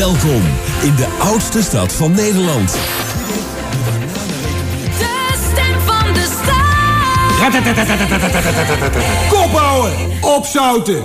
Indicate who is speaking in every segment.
Speaker 1: Welkom in de oudste stad van Nederland.
Speaker 2: De stem van de stad.
Speaker 3: Kop houden! Opzouten!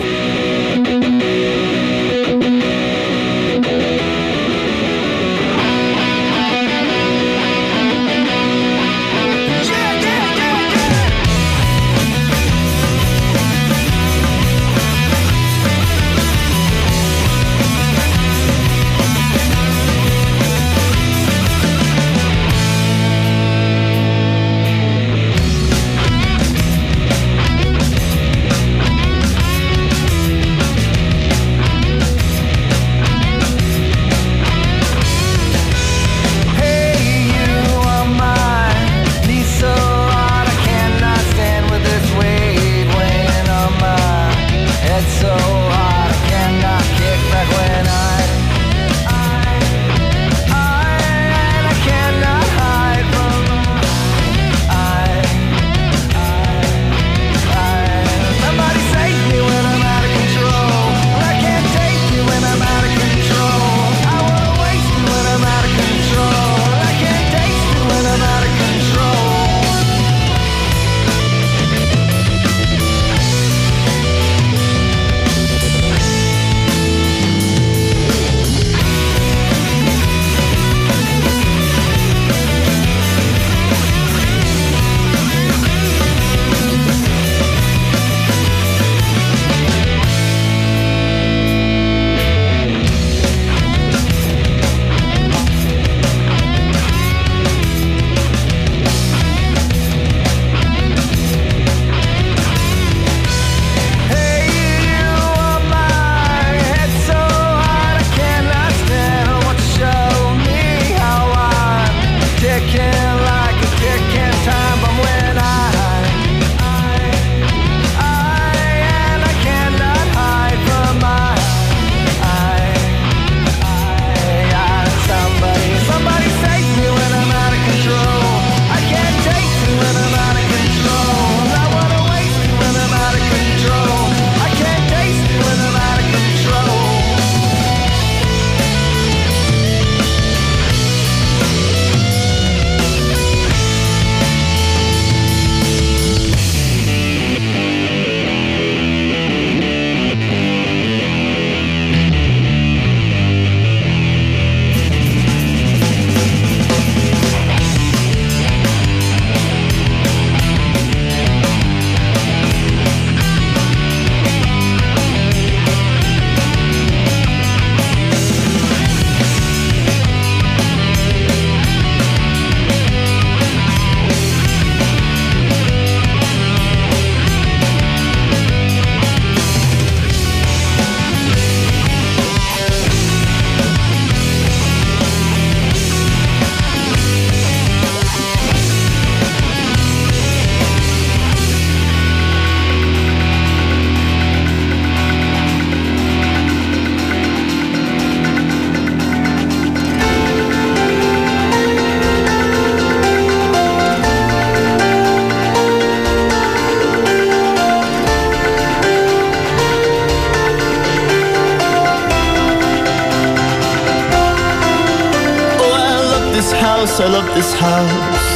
Speaker 4: I love this house.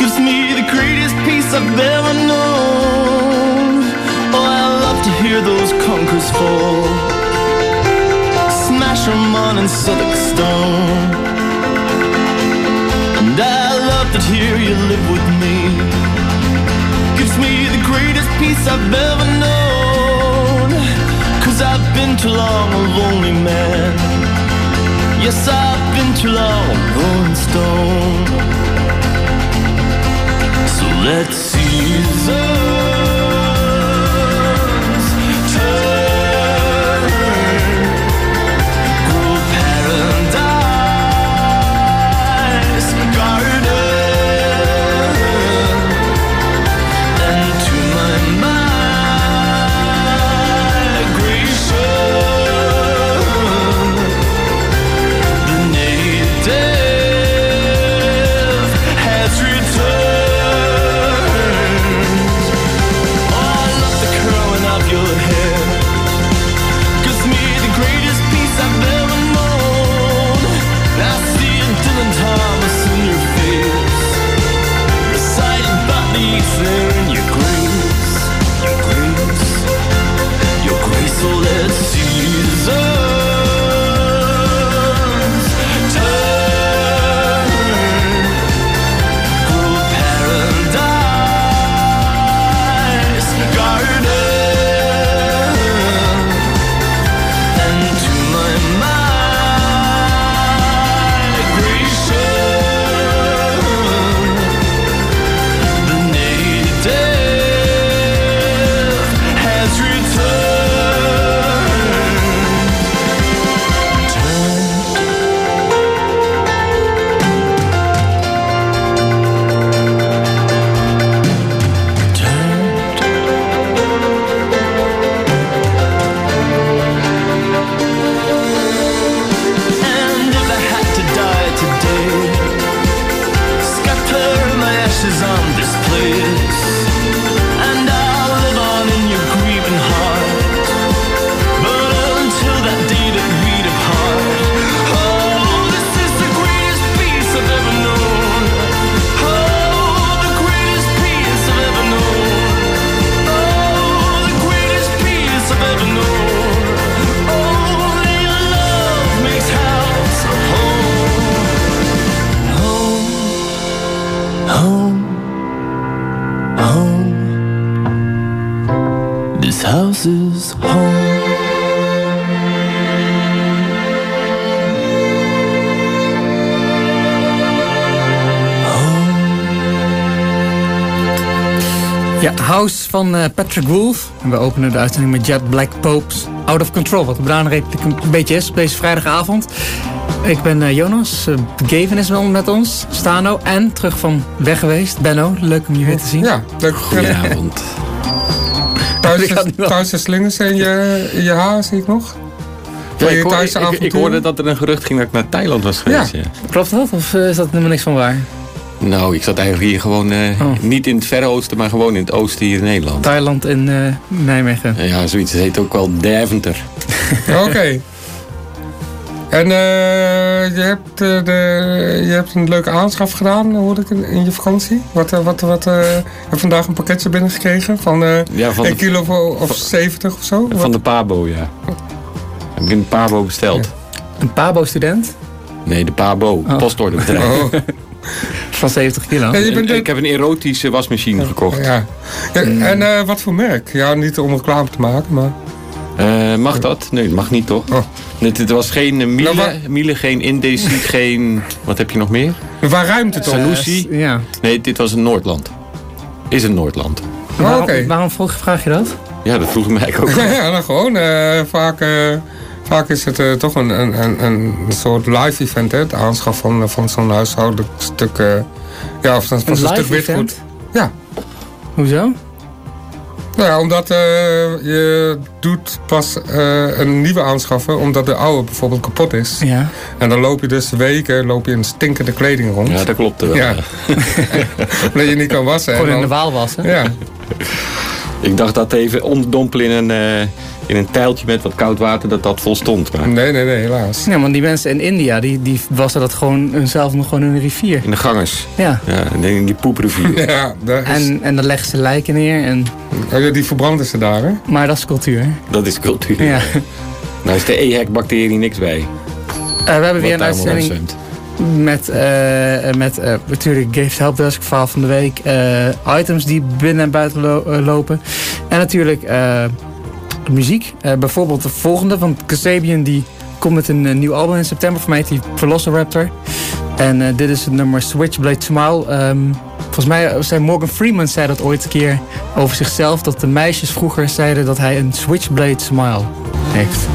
Speaker 4: Gives me the greatest peace I've ever known. Oh, I love to hear those conkers fall. Smash them on in Southwark stone. And I love to hear you live with me. Gives me the greatest peace I've ever known. Cause I've been too long a lonely man. Yes, I've been too long rolling stone. So let's seize
Speaker 5: House van uh, Patrick Wolf. En we openen de uitzending met Jet Black Popes Out of Control. Wat de Braanrepubliek een beetje is op deze vrijdagavond. Ik ben uh, Jonas. Uh, Gavin is wel met ons. Stano. En terug van weg geweest. Benno, leuk om je weer te zien.
Speaker 6: Ja, leuk.
Speaker 7: Goedenavond.
Speaker 6: Thuis, is slingers in je, in je haar, zie ik nog.
Speaker 7: Ja, ik, hoorde, ik, ik, hoorde dat er een gerucht ging dat ik naar Thailand was geweest. Ja. ja.
Speaker 5: Klopt dat? Of is dat helemaal niks van waar?
Speaker 7: Nou, ik zat eigenlijk hier gewoon uh, oh. niet in het Verre Oosten, maar gewoon in het oosten hier in Nederland.
Speaker 5: Thailand en uh, Nijmegen.
Speaker 7: Ja, zoiets. Heet ook wel Deventer.
Speaker 6: Oké. Okay. En uh, je, hebt, de, je hebt een leuke aanschaf gedaan, hoorde ik, in je vakantie. Wat, wat, wat, je hebt vandaag een pakketje binnengekregen van, ja, van 1 kilo of, of 70 of zo?
Speaker 7: Van de Pabo, ja. Heb ik een Pabo besteld.
Speaker 5: Ja. Een Pabo-student?
Speaker 7: Nee, de Pabo, oh. postorderbedrijf. Oh.
Speaker 5: Van 70 kilo.
Speaker 7: Ja, bent ik heb een erotische wasmachine gekocht.
Speaker 6: Ja. Mm. En uh, wat voor merk? Ja, niet om reclame te maken, maar...
Speaker 7: Uh, mag dat? Nee, mag niet toch? Oh. Het, was geen uh, Miele, nou, Miele, geen Indesit, geen... Wat heb je nog meer?
Speaker 6: Waar ruimte toch?
Speaker 7: Sanusi.
Speaker 5: ja.
Speaker 7: Nee, dit was een Noordland. Is een Noordland.
Speaker 6: Oh,
Speaker 5: waarom, waarom vraag je dat?
Speaker 7: Ja, dat vroeg ik mij ook.
Speaker 6: ja, nou gewoon. vaak... Vaak is het uh, toch een, een, een, een, soort live event, hè? Het aanschaf van, van zo'n huishoudelijk stuk. Uh, ja, of van,
Speaker 5: een
Speaker 6: stuk
Speaker 5: witgoed.
Speaker 6: Ja.
Speaker 5: Hoezo?
Speaker 6: Nou ja, omdat uh, je doet pas een nieuwe aanschaffen omdat de oude bijvoorbeeld kapot is.
Speaker 5: Ja.
Speaker 6: En dan loop je dus weken loop je in stinkende kleding rond.
Speaker 7: Ja, dat klopt wel.
Speaker 6: Ja. dat je niet kan wassen.
Speaker 5: Gewoon in de waal wassen.
Speaker 6: Ja.
Speaker 7: Ik dacht dat even onderdompelen in een in een tijltje met wat koud water dat dat volstond. Maar...
Speaker 6: Nee, nee, nee, helaas.
Speaker 5: Ja, want die mensen in India, die, die wassen dat gewoon hunzelf nog gewoon in een rivier.
Speaker 7: In de gangers.
Speaker 5: Ja.
Speaker 7: Ja, in die poeprivier.
Speaker 6: ja, daar is...
Speaker 5: en, en dan leggen ze lijken neer. En...
Speaker 6: Oh, ja, die verbranden ze daar, hè?
Speaker 5: Maar dat is cultuur, hè?
Speaker 7: Dat is cultuur.
Speaker 5: Ja.
Speaker 7: Nou is de EHEC-bacterie niks bij.
Speaker 5: Uh, we hebben weer een uitzending met, uh, met uh, natuurlijk Games Helpdesk, verhaal van de week. items die binnen en buiten lo lopen. En natuurlijk muziek. Bijvoorbeeld de volgende van Kasabian, die komt met een nieuw album in september. Voor mij heet die Velociraptor. En dit is het nummer Switchblade Smile. Um, volgens mij zei Morgan Freeman zei dat ooit een keer over zichzelf. Dat de meisjes vroeger zeiden dat hij een Switchblade Smile heeft.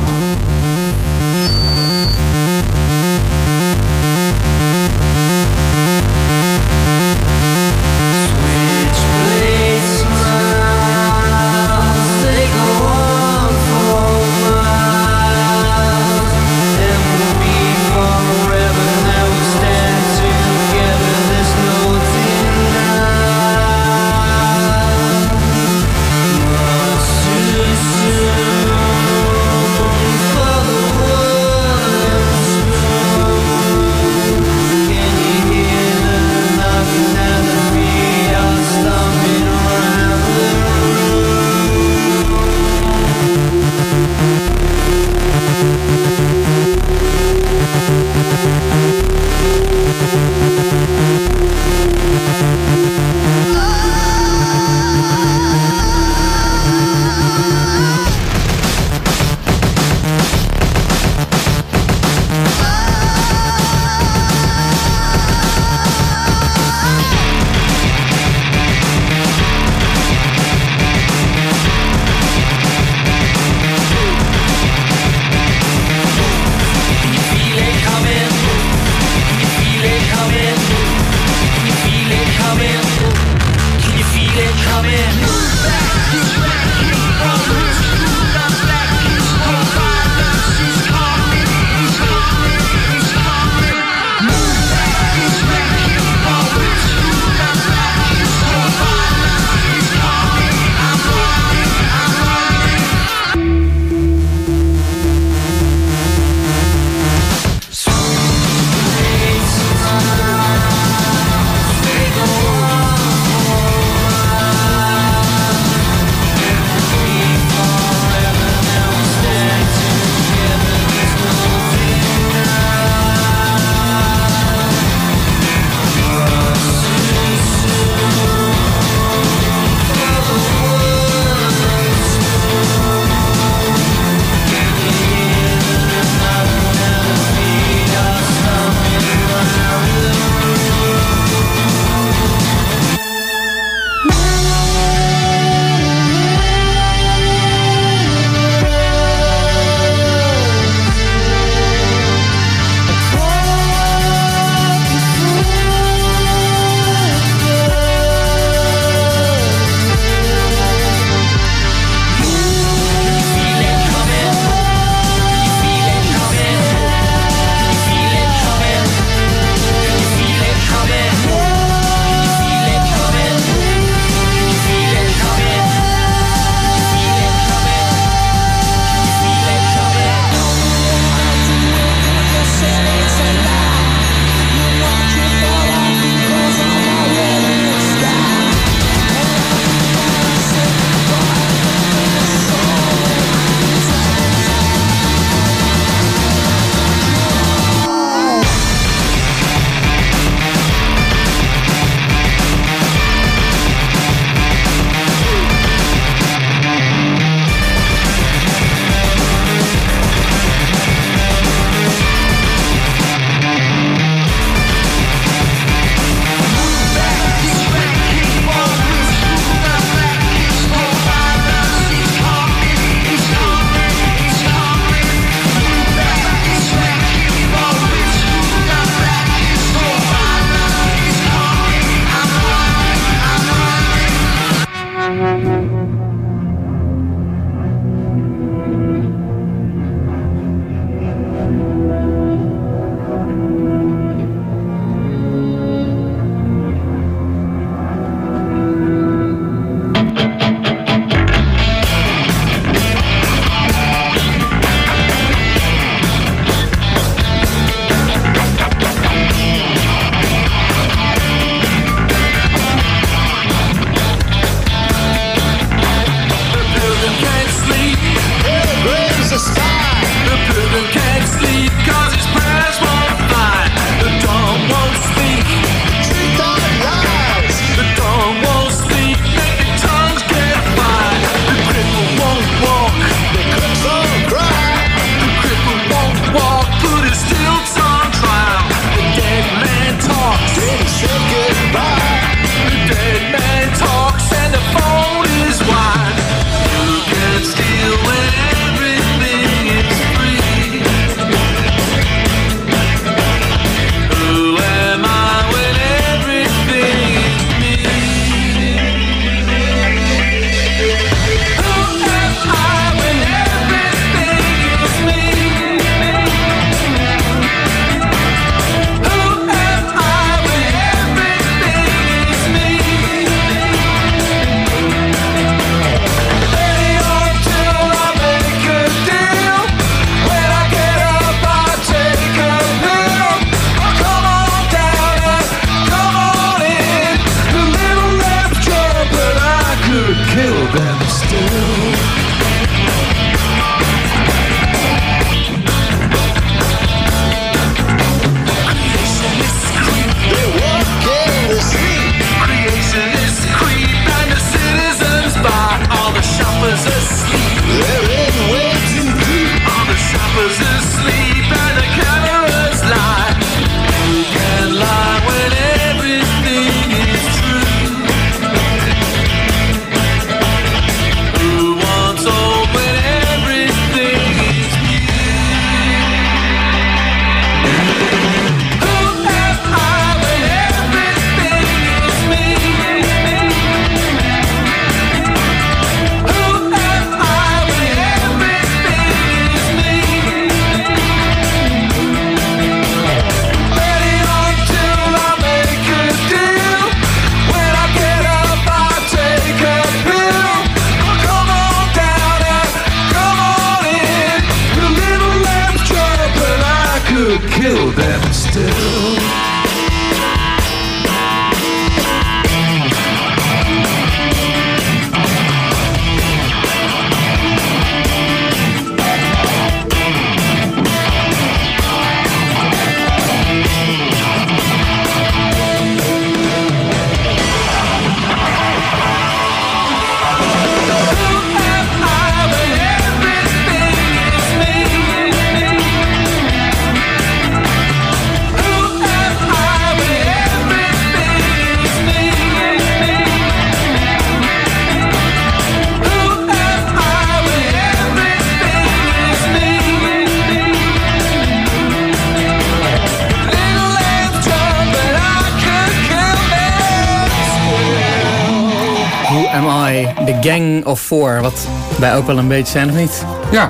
Speaker 5: Wij ook wel een beetje zijn, of niet?
Speaker 6: Ja.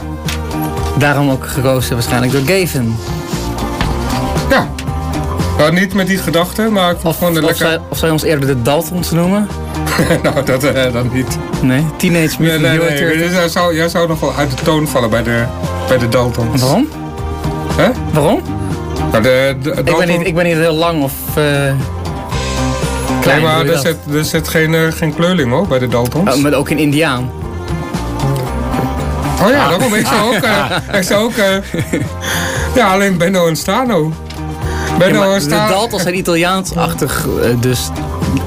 Speaker 5: Daarom ook gekozen waarschijnlijk door Gavin.
Speaker 6: Ja. Nou, niet met die gedachte, maar ik vond gewoon
Speaker 5: een
Speaker 6: lekker...
Speaker 5: Zij, of zij ons eerder de Daltons noemen?
Speaker 6: nou, dat uh, dan niet.
Speaker 5: Nee, Teenage Mutant
Speaker 6: nee, nee, nee, Jij, zou, jij zou nog wel uit de toon vallen bij de, bij de Daltons.
Speaker 5: Waarom?
Speaker 6: Hè?
Speaker 5: Waarom?
Speaker 6: Nou, de, de,
Speaker 5: ik, ben niet, ik ben niet heel lang of... Uh...
Speaker 6: Klein, nee, maar er zit, er zit geen, uh, geen kleurling hoor, bij de Daltons.
Speaker 5: Oh, maar ook een Indiaan.
Speaker 6: Oh ja, ah. daarom. Ik zou ook... Uh, ik zou ook uh, ja, alleen Benno en Stano.
Speaker 5: Benno ja, en Stano. De Daltons zijn Italiaansachtig, dus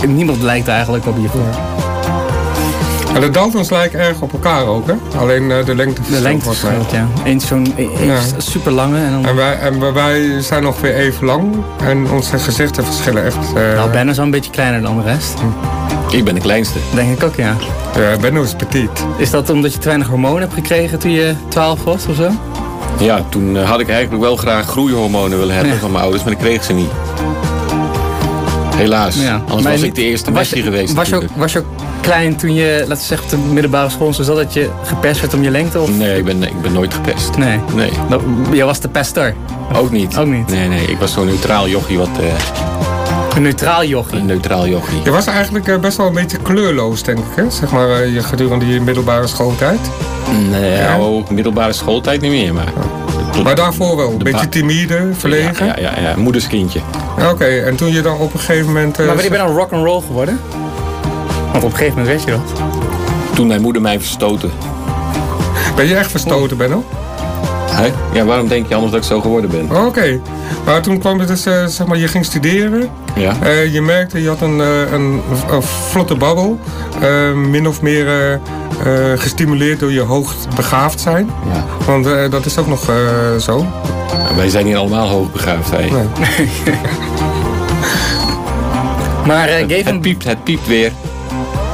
Speaker 5: niemand lijkt eigenlijk op hiervoor.
Speaker 6: Ja, de Daltons lijken erg op elkaar ook, hè? Alleen de lengte
Speaker 5: De lengte verschilt, ja. Eén zo'n e- ja. super lange. En, dan...
Speaker 6: en, wij, en wij zijn ongeveer even lang. En onze gezichten verschillen echt. Uh...
Speaker 5: Nou, is een beetje kleiner dan de rest.
Speaker 7: Ik ben de kleinste.
Speaker 5: Denk ik ook, ja.
Speaker 6: Ja, Benno is petit.
Speaker 5: Is dat omdat je te weinig hormonen hebt gekregen toen je 12 was of zo?
Speaker 7: Ja, toen had ik eigenlijk wel graag groeihormonen willen hebben van mijn ouders, maar ik kreeg ze niet. Helaas. Ja. Anders was ik de eerste messie geweest.
Speaker 5: Was je, ook, was je ook klein toen je, laten we zeggen, op de middelbare school zo dat je gepest werd om je lengte? Of?
Speaker 7: Nee, ik ben, ik ben nooit gepest.
Speaker 5: Nee?
Speaker 7: Nee.
Speaker 5: Nou, je was de pester?
Speaker 7: Ook niet.
Speaker 5: Ook niet?
Speaker 7: Nee, nee. Ik was zo'n neutraal jochie wat... Uh,
Speaker 5: een neutraal jochie?
Speaker 7: Een neutraal jochie.
Speaker 6: Je was eigenlijk uh, best wel een beetje kleurloos, denk ik, hè? Zeg maar, uh, je gedurende je middelbare schooltijd.
Speaker 7: Nee, ja. oh, middelbare schooltijd niet meer, maar...
Speaker 6: Maar daarvoor wel, een beetje timide, verlegen?
Speaker 7: Ja, ja, ja, ja. moederskindje.
Speaker 6: Oké, en toen je dan op een gegeven moment...
Speaker 5: maar je bent dan rock and roll geworden? Want op een gegeven moment weet je dat.
Speaker 7: Toen mijn moeder mij verstoten.
Speaker 6: Ben je echt verstoten, Benno?
Speaker 7: Hey? Ja, waarom denk je anders dat ik zo geworden ben?
Speaker 6: Oh, oké. Maar toen kwam het dus, uh, zeg maar, je ging studeren.
Speaker 7: Ja.
Speaker 6: Uh, je merkte, je had een, uh, een, een, vlotte babbel. min of meer gestimuleerd door je hoogbegaafd zijn.
Speaker 7: Ja.
Speaker 6: Want dat is ook nog zo.
Speaker 7: wij zijn hier allemaal hoogbegaafd, hè? Nee.
Speaker 5: maar
Speaker 7: het, het piept, het piept weer.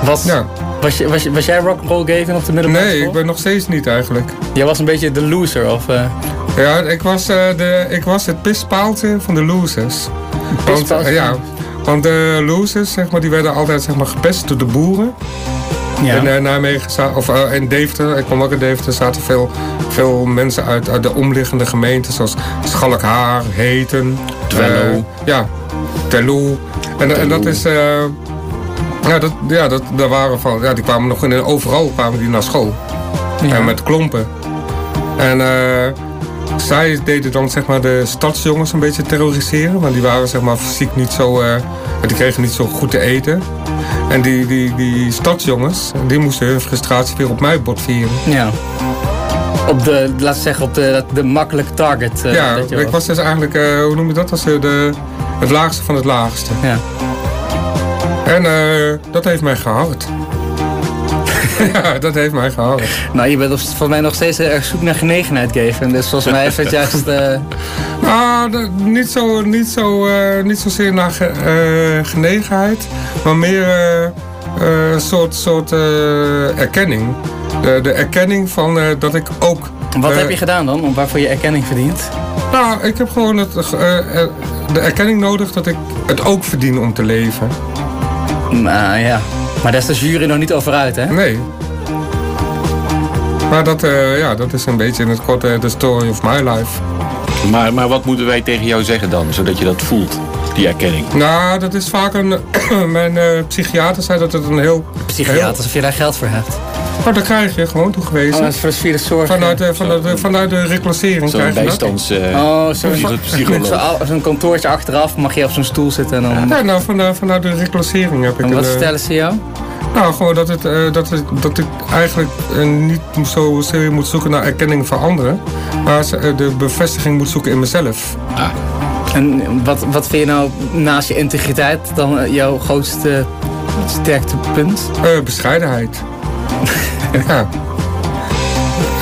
Speaker 5: Was, ja. Was, je, was, was jij rock'n'roll Gavin op de middelbare
Speaker 6: Nee, ik ben nog steeds niet eigenlijk.
Speaker 5: Jij was een beetje de loser, of... Uh...
Speaker 6: Ja, ik was, uh, de, ik was het pispaaltje van de losers. Want, uh, ja, want de losers, zeg maar, die werden altijd zeg maar, gepest door de boeren. Ja. In uh, Nijmegen, of uh, in Deventer, ik kom ook in Deventer, zaten veel, veel mensen uit, uit de omliggende gemeenten, zoals Schalkhaar, Heten.
Speaker 7: Twello.
Speaker 6: ja, Tello. En, en dat is, ja, dat, ja dat, daar waren van, ja, die kwamen nog in, overal kwamen die naar school. Ja. En met klompen. En uh, zij deden dan zeg maar de stadsjongens een beetje terroriseren. Want die waren zeg maar fysiek niet zo, uh, die kregen niet zo goed te eten. En die, die, die stadsjongens, die moesten hun frustratie weer op mij botvieren.
Speaker 5: Ja. Op de, laat zeggen, op de, de makkelijke target.
Speaker 6: Uh, ja, ik was dus eigenlijk, hoe noem je dat, als de, het laagste van het laagste.
Speaker 5: Ja.
Speaker 6: En uh, dat heeft mij gehouden. ja, dat heeft mij gehouden.
Speaker 5: Nou, je bent volgens mij nog steeds erg zoek naar genegenheid geven. Dus volgens mij is het juist... Uh...
Speaker 6: Nou, niet, zo, niet, zo, uh, niet zozeer naar ge, genegenheid. Maar meer een soort, soort erkenning. De, de erkenning van dat ik ook...
Speaker 5: Wat heb je gedaan dan? Om waarvoor je erkenning verdient?
Speaker 6: Nou, ik heb gewoon het, de erkenning nodig dat ik het ook verdien om te leven.
Speaker 5: Nou ja, maar daar is de jury nog niet over uit, hè?
Speaker 6: Nee. Maar dat, uh, ja, dat is een beetje in het kort de story of my life.
Speaker 7: Maar, maar wat moeten wij tegen jou zeggen dan, zodat je dat voelt, die erkenning?
Speaker 6: Nou, dat is vaak een... mijn uh, psychiater zei dat het een heel...
Speaker 5: Psychiater, heel... alsof je daar geld voor hebt.
Speaker 6: Maar dat krijg je gewoon toegewezen.
Speaker 5: Oh, dat is voor de zorg.
Speaker 6: Vanuit, de, vanuit, de, vanuit de reclassering
Speaker 7: Zo'n
Speaker 6: krijg je dat.
Speaker 7: bijstands... eh,
Speaker 5: Oh, zo'n zo, zo'n kantoortje achteraf mag je op zo'n stoel zitten en dan...
Speaker 6: Ja, nou, vanuit, vanuit de reclassering heb ik
Speaker 5: En wat
Speaker 6: eh,
Speaker 5: vertellen ze jou?
Speaker 6: Nou, gewoon dat, het, eh, dat, het, dat ik eigenlijk niet zo zeer moet zoeken naar erkenning van anderen. Maar de bevestiging moet zoeken in mezelf.
Speaker 5: En wat, wat vind je nou naast je integriteit dan jouw grootste sterkte punt?
Speaker 6: Eh, bescheidenheid. ja.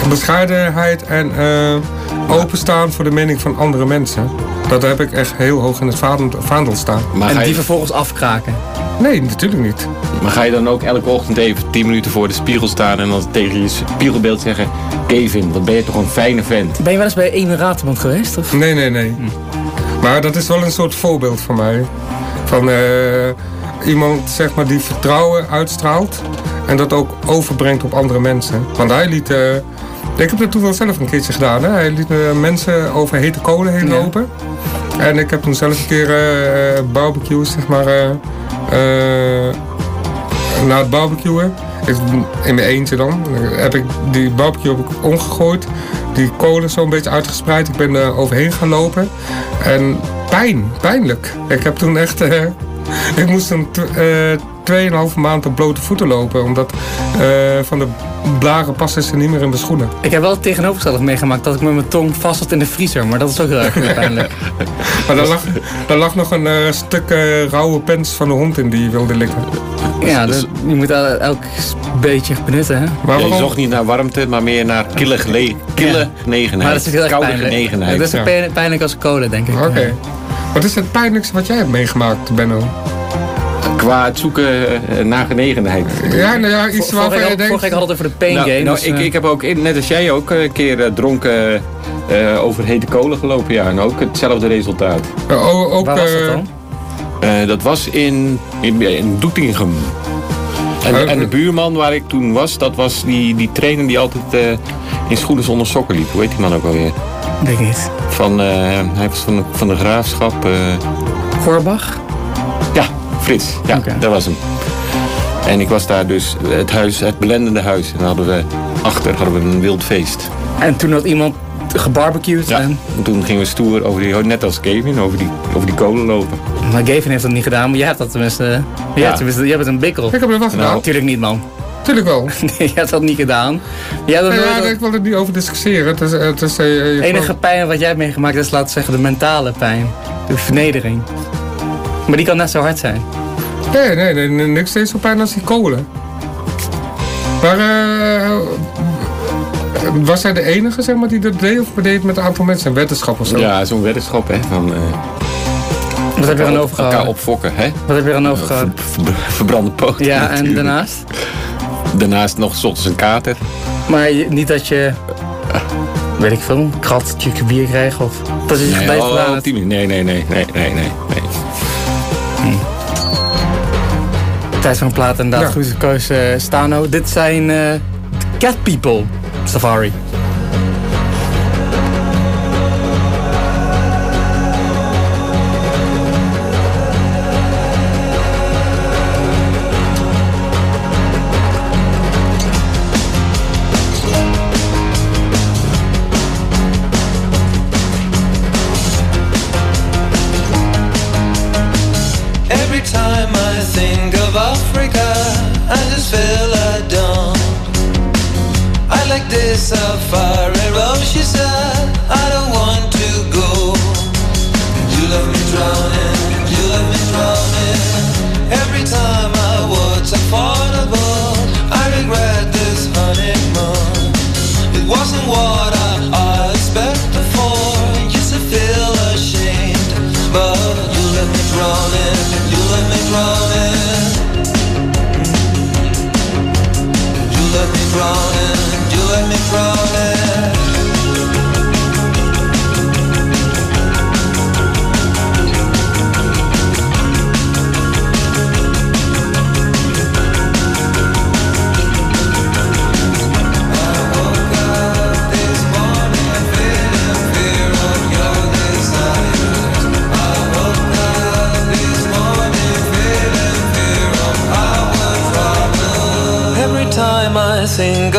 Speaker 6: Bescheidenheid en eh, openstaan voor de mening van andere mensen. Dat heb ik echt heel hoog in het vaandel, staan.
Speaker 7: maar,
Speaker 5: En die
Speaker 7: je,
Speaker 5: vervolgens afkraken.
Speaker 6: Nee, natuurlijk niet.
Speaker 7: maar ga je dan ook elke ochtend even 10 minuten voor de spiegel staan... en dan tegen je spiegelbeeld zeggen... Kevin, wat ben je toch een fijne vent.
Speaker 5: Ben je wel eens bij Eme Raterband geweest? Of?
Speaker 6: Nee, nee, nee. Maar dat is wel een soort voorbeeld voor mij. Van eh, iemand zeg maar, die vertrouwen uitstraalt. En dat ook overbrengt op andere mensen. Want hij liet... Eh, ik heb dat toen wel zelf een keertje gedaan. Hè. Hij liet eh, mensen over hete kolen heen lopen. En ik heb toen zelf een keer eh, uh, barbecues, zeg maar... na het barbecuen in mijn eentje dan, heb ik die barbecue heb ik omgegooid. Die kolen zo'n beetje uitgespreid. Ik ben er overheen gaan lopen. En pijn, pijnlijk. Ik heb toen echt... Ik moest hem. 2,5 maand op blote voeten lopen. Omdat eh, van de blaren passen ze niet meer in de schoenen.
Speaker 5: Ik heb wel het tegenovergestelde meegemaakt dat ik met mijn tong vastzat in de vriezer. Maar dat is ook heel erg pijnlijk.
Speaker 6: maar daar lag, lag nog een eh, stuk eh, rauwe pens van de hond in die wilde likken.
Speaker 5: Ja, dus, je moet el elk beetje benutten. Hè?
Speaker 7: Je zocht niet naar warmte, maar meer naar kille, kille
Speaker 5: ja.
Speaker 7: genegenheid.
Speaker 5: Maar dat is heel erg
Speaker 7: Koude
Speaker 5: pijnlijk. dat is pijnlijk als kolen, denk ik.
Speaker 6: Oké. Wat is het pijnlijkste wat jij hebt meegemaakt, Benno?
Speaker 7: Qua het zoeken eh, naar genegenheid.
Speaker 6: Ja, nou ja, iets waarvan je denkt...
Speaker 5: vorige week hadden we het over de pain
Speaker 7: Nou,
Speaker 5: game.
Speaker 7: nou,
Speaker 5: dus,
Speaker 7: ik,
Speaker 5: eh,
Speaker 7: ik heb ook, net als jij ook, een keer eh, dronken eh, over hete kolen gelopen. Ja, en ook hetzelfde resultaat.
Speaker 6: Ook,
Speaker 5: Waar was dat
Speaker 6: eh,
Speaker 5: dan?
Speaker 7: Dat was in, in, in Doetinchem. En,
Speaker 6: Oh,
Speaker 7: en de buurman waar ik toen was, dat was die, die trainer die altijd eh, in schoenen zonder sokken liep. Hoe heet die man ook alweer?
Speaker 5: Weet ik niet.
Speaker 7: Van, eh, hij was van de, van de graafschap. eh,
Speaker 5: Gorbach?
Speaker 7: Frits. Ja, dat was hem. En ik was daar dus het huis, het belendende huis. En dan hadden we achter hadden we een wild feest.
Speaker 5: En toen had iemand gebarbecued.
Speaker 7: Ja.
Speaker 5: En,
Speaker 7: En toen gingen we stoer over die, net als Kevin, over die, over die kolen lopen.
Speaker 5: maar Gavin heeft dat niet gedaan, maar jij hebt dat tenminste. Ja,
Speaker 7: Ja.
Speaker 5: tenminste jij bent een bikkel.
Speaker 6: Ik heb het wel gedaan.
Speaker 7: Nou.
Speaker 5: Natuurlijk niet, man.
Speaker 6: Tuurlijk wel.
Speaker 5: Nee, jij hebt dat niet gedaan. Jij hebt
Speaker 6: Ja, ja, ik wil er niet over discussiëren. Het is, het is, eh, je-
Speaker 5: enige pijn wat jij hebt meegemaakt is, laten we zeggen, de mentale pijn. De vernedering. Maar die kan net zo hard zijn.
Speaker 6: Nee, nee, nee, nee, niks steeds zo pijn als die kolen. Maar eh, was hij de enige zeg maar, die dat deed? Of deed met een aantal mensen? Een wetenschap of zo?
Speaker 7: Ja, zo'n weddenschap hè. Van, eh,
Speaker 5: Wat heb je er aan
Speaker 7: elkaar opfokken hè.
Speaker 5: Wat heb je er aan overgehouden?
Speaker 7: Ver- ver- verbrande poten.
Speaker 5: Ja, en daarnaast?
Speaker 7: Daarnaast nog 's ochtends een kater.
Speaker 5: Maar niet dat je, weet ik veel, een kratje bier krijgt of dat je zich
Speaker 7: Nee, oh, nee, nee, nee, nee, nee, nee,
Speaker 5: Tijd van een plaat inderdaad.
Speaker 6: Ja.
Speaker 5: Goede keuze, eh, Stano. Dit zijn eh, Cat People Safari.
Speaker 4: sing.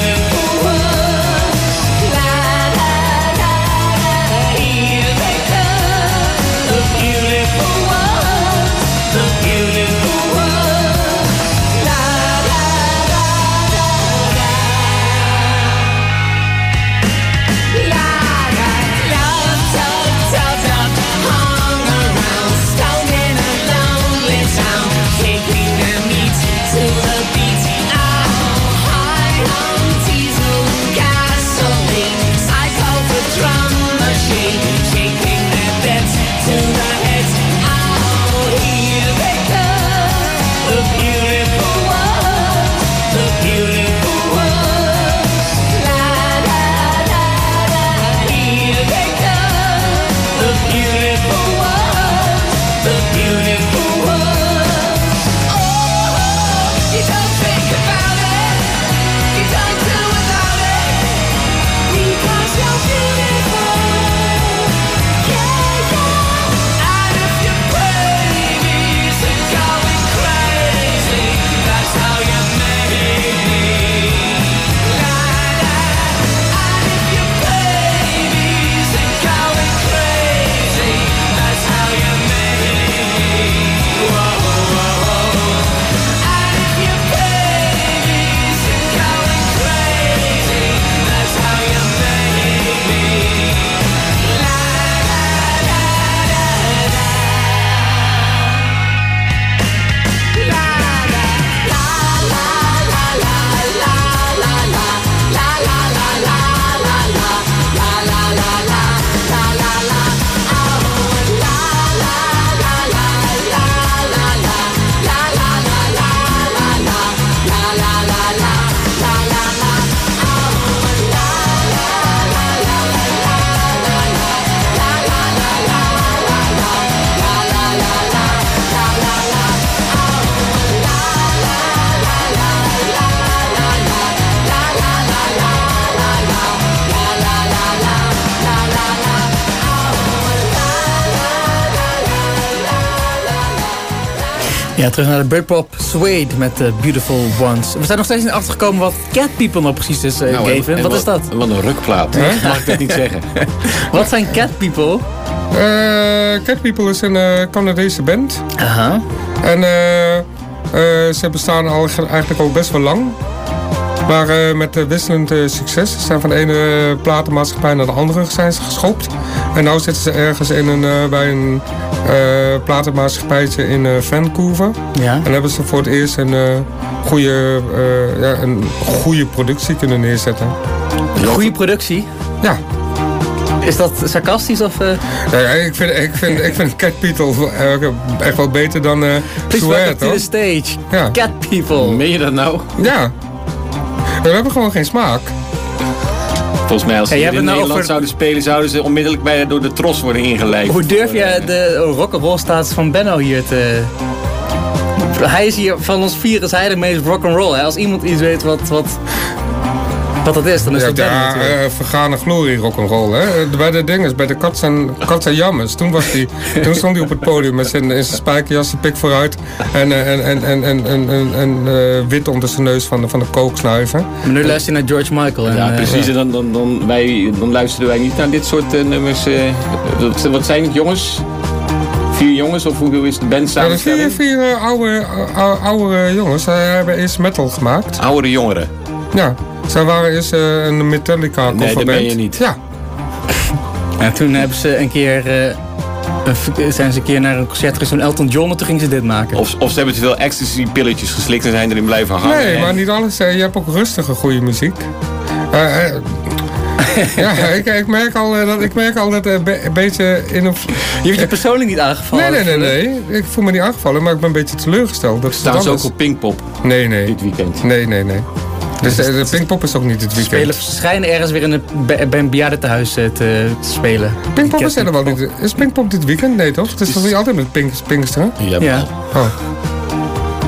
Speaker 4: Oh.
Speaker 5: Ja, terug naar de Britpop Suede met The Beautiful Ones. We zijn nog steeds niet achtergekomen wat Cat People nou precies is, uh,
Speaker 7: Nou, en-
Speaker 5: Gavin.
Speaker 7: en
Speaker 5: Wat is dat?
Speaker 7: Wat een rukplaat. Mag ik dat niet zeggen?
Speaker 5: Wat zijn Cat People?
Speaker 6: Eh, Cat People is een eh, Canadese band.
Speaker 5: Aha.
Speaker 6: En eh, eh, ze bestaan al ge- eigenlijk al best wel lang. Maar eh, met eh, wisselend eh, succes. Ze zijn van de ene platenmaatschappij naar de andere zijn ze geschopt. En nu zitten ze ergens in een, eh, bij een eh platenmaatschappijtje in eh, Vancouver.
Speaker 5: Ja.
Speaker 6: En hebben ze voor het eerst een, eh, goede, eh, ja, een goede productie kunnen neerzetten.
Speaker 5: Goede productie.
Speaker 6: Ja,
Speaker 5: Is dat sarcastisch of... eh
Speaker 6: Ja, ja, ik, vind, ik, vind, ik vind Cat People echt wel beter dan eh
Speaker 5: please to the stage.
Speaker 6: Ja.
Speaker 5: Cat People.
Speaker 7: Meen je dat nou?
Speaker 6: Ja. We hebben gewoon geen smaak.
Speaker 7: Volgens mij als ze
Speaker 5: Hey, jij
Speaker 7: in
Speaker 5: nou
Speaker 7: Nederland
Speaker 5: over-
Speaker 7: zouden spelen... zouden ze onmiddellijk bij, door de tros worden ingeleid.
Speaker 5: Hoe durf je de rock'n'roll status van Benno hier te... Hij is hier van ons vier is hij de meest rock'n'roll. Als iemand iets weet wat, wat, wat dat is, dan is
Speaker 6: Ja,
Speaker 5: Benno
Speaker 6: ja
Speaker 5: natuurlijk.
Speaker 6: eh, vergane glorie rock'n'roll. Hè? Eh, Bij de dinges, bij de Cats en, Cats en Jammers. Toen, was die, toen stond hij op het podium met zijn, in zijn spijkerjas, zijn pik vooruit. En, eh, en, en, en, en, en, en, en, eh, wit onder zijn neus van de, van de kook snuiven.
Speaker 5: Maar nu luister je naar George Michael. En,
Speaker 7: Ja, precies. En dan, dan, dan, wij, dan luisteren wij niet naar dit soort nummers. eh. wat, wat zijn het, jongens? Vier jongens? Of hoeveel is de band
Speaker 6: Ja, de vier,
Speaker 7: samenstelling?
Speaker 6: vier oude, oude, oude jongens eh, hebben eerst metal gemaakt.
Speaker 7: Oudere jongeren.
Speaker 6: Ja, zij waren eerst eh, een Metallica
Speaker 7: Nee, dat
Speaker 6: coverband.
Speaker 7: ben je niet.
Speaker 6: Ja,
Speaker 5: En toen hebben ze een keer, eh, zijn ze een keer naar een concert geweest van Elton John en toen gingen ze dit maken.
Speaker 7: Of, of ze hebben te veel ecstasy-pilletjes geslikt en zijn erin blijven hangen.
Speaker 6: Nee, maar niet alles. eh, Je hebt ook rustige goede muziek. Eh, eh, ja, ik, ik merk al dat ik merk al dat een, be- een beetje in een.
Speaker 5: Je hebt je persoonlijk niet aangevallen.
Speaker 6: Nee, nee, nee, nee. Ik voel me niet aangevallen, maar ik ben een beetje teleurgesteld. Dat is
Speaker 7: Staan ze ook op Pinkpop
Speaker 6: Nee, nee.
Speaker 7: dit weekend?
Speaker 6: Nee, nee, nee. Dus de, de Pinkpop is ook niet dit
Speaker 5: Spelen,
Speaker 6: weekend.
Speaker 5: ze schijnen ergens weer in een, bij een bejaardentehuis eh, te, te spelen.
Speaker 6: Pinkpop is helemaal niet. Is Pinkpop dit weekend? Nee, toch? Het is toch niet altijd met Pink, Pinksteren?
Speaker 7: Ja.
Speaker 5: Ja,
Speaker 6: Oh.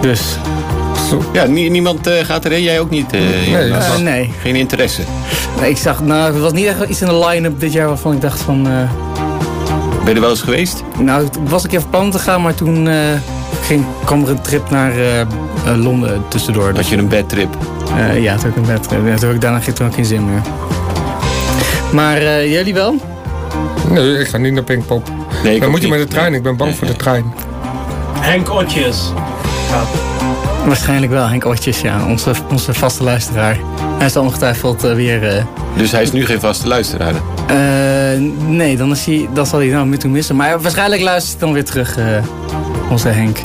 Speaker 5: dus.
Speaker 7: ja nie- niemand eh, gaat erheen, jij ook niet? eh?
Speaker 5: Eh, nee.
Speaker 7: Geen interesse.
Speaker 5: Nee, Ik zag, nou, er was niet echt iets in de line-up dit jaar waarvan ik dacht van... eh,
Speaker 7: Ben je er wel eens geweest?
Speaker 5: nou, ik was een keer van plan te gaan, maar toen eh, ging, kwam er een trip naar Londen tussendoor.
Speaker 7: Had
Speaker 5: Dus,
Speaker 7: je een bedtrip?
Speaker 5: Eh, ja, toen heb ik een. Ja, toen heb ik daarna toen had ik geen zin meer. Maar eh, jullie wel?
Speaker 6: Nee, ik ga niet naar Pinkpop.
Speaker 7: Nee, ik
Speaker 6: Dan
Speaker 7: ook
Speaker 6: moet je
Speaker 7: niet.
Speaker 6: met de trein. Ik ben bang voor de trein.
Speaker 8: Henk Otjes.
Speaker 5: Waarschijnlijk wel, Henk Otjes, ja. Onze, onze vaste luisteraar. Hij is ongetwijfeld eh, weer... eh,
Speaker 7: Dus hij is nu geen vaste luisteraar.
Speaker 5: Eh, nee, dan, is hij, dan zal hij nou moeten missen. Maar waarschijnlijk luistert hij dan weer terug, eh, onze Henk.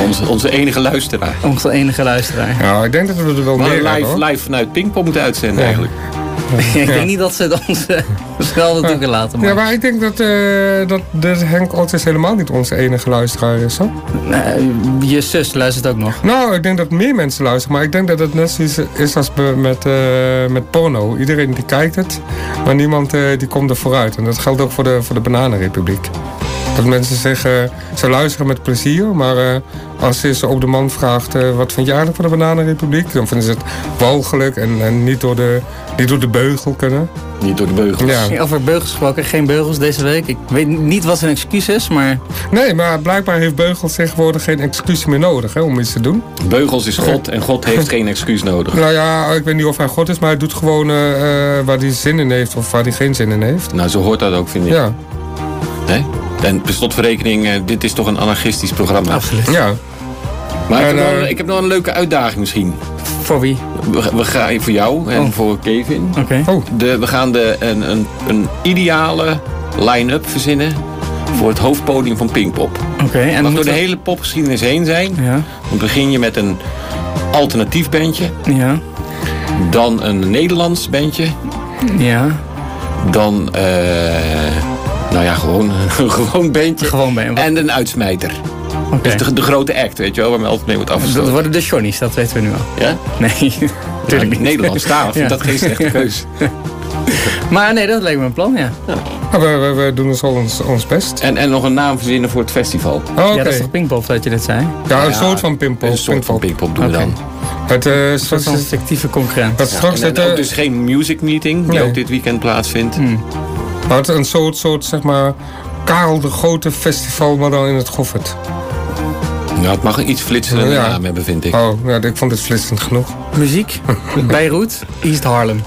Speaker 7: Onze, onze enige luisteraar.
Speaker 5: Onze enige luisteraar.
Speaker 6: Ja, ik denk dat we er wel
Speaker 7: We
Speaker 6: meer hebben,
Speaker 7: live, live vanuit Pinkpop moeten uitzenden
Speaker 6: Ja.
Speaker 7: eigenlijk.
Speaker 5: ik denk niet dat ze ons eh, snel naartoe laten. Maar,
Speaker 6: Ja, maar ik denk dat, eh dat, dat Henk Otis helemaal niet onze enige luisteraar is. Hoor.
Speaker 5: Nee, je zus luistert ook nog.
Speaker 6: Nou, ik denk dat meer mensen luisteren. Maar ik denk dat het net zoiets is als met, eh, met porno. Iedereen die kijkt het, maar niemand eh, die komt er vooruit. En dat geldt ook voor de, voor de Bananenrepubliek. Dat mensen zeggen, ze luisteren met plezier, maar eh, als ze op de man vraagt, eh, wat vind je eigenlijk van de Bananenrepubliek? Dan vinden ze het walgelijk en, en niet, door de, niet door de beugel kunnen.
Speaker 7: Niet door de beugels.
Speaker 6: Ja.
Speaker 5: Over beugels gesproken, geen beugels deze week. Ik weet niet wat zijn excuus is, maar
Speaker 6: Nee, maar blijkbaar heeft Beugel tegenwoordig geen excuus meer nodig hè, om iets te doen.
Speaker 7: Beugels is God en God heeft geen excuus nodig.
Speaker 6: Nou ja, ik weet niet of hij God is, maar hij doet gewoon eh, eh, waar hij zin in heeft of waar hij geen zin in heeft.
Speaker 7: Nou, zo hoort dat ook, vind ik.
Speaker 6: Ja,
Speaker 7: Hè? En per slotverrekening, eh, dit is toch een anarchistisch programma.
Speaker 5: absoluut.
Speaker 6: ja.
Speaker 7: Maar ik,
Speaker 6: En,
Speaker 7: heb nog,
Speaker 6: eh,
Speaker 7: een- ik heb nog een leuke uitdaging misschien.
Speaker 5: Voor wie?
Speaker 7: We, we gaan voor jou en
Speaker 5: Oh.
Speaker 7: voor Kevin.
Speaker 5: Oké.
Speaker 6: Oh,
Speaker 7: De, we gaan de, een, een, een ideale line-up verzinnen voor het hoofdpodium van Pinkpop.
Speaker 5: Oké, en
Speaker 7: Het mag door de hele popgeschiedenis heen zijn.
Speaker 5: Ja,
Speaker 7: Dan begin je met een alternatief bandje.
Speaker 5: ja,
Speaker 7: Dan een Nederlands bandje.
Speaker 5: ja.
Speaker 7: Dan, eh, nou ja, gewoon een gewoon bandje.
Speaker 5: Gewoon.
Speaker 7: En een uitsmijter.
Speaker 5: Oké.
Speaker 7: Dus de, de grote act, weet je wel, waar men altijd mee wordt
Speaker 5: Dat
Speaker 7: afgesloten.
Speaker 5: worden de Johnny's, dat weten we nu al.
Speaker 7: Ja?
Speaker 5: Nee, natuurlijk niet.
Speaker 7: Nederlands taal, ik vind
Speaker 5: Ja.
Speaker 7: dat geen slechte keus.
Speaker 5: Maar nee, dat lijkt me een plan, ja.
Speaker 6: Nou, we, we, we doen dus al ons, ons best.
Speaker 7: En, en nog een naam verzinnen voor het festival.
Speaker 6: Oh, Oké,
Speaker 5: Ja, dat is toch Pinkpop dat je net zei?
Speaker 6: ja, een
Speaker 7: Ja,
Speaker 6: soort van pimpel.
Speaker 7: Een soort van Pinkpop doen we dan.
Speaker 6: Het, eh,
Speaker 5: Een soort van fictieve concurrent.
Speaker 6: dat straks
Speaker 7: En
Speaker 6: het,
Speaker 7: ook dus geen music meeting, die
Speaker 6: Nee.
Speaker 7: ook dit weekend plaatsvindt.
Speaker 6: Maar het een soort, soort, zeg maar, Karel de Grote festival, maar dan in het Goffert.
Speaker 7: Ja, het mag een iets flitsende naam hebben, vind ik.
Speaker 6: Oh, ja, ik vond het flitsend genoeg.
Speaker 9: Muziek, Beirut, East Harlem.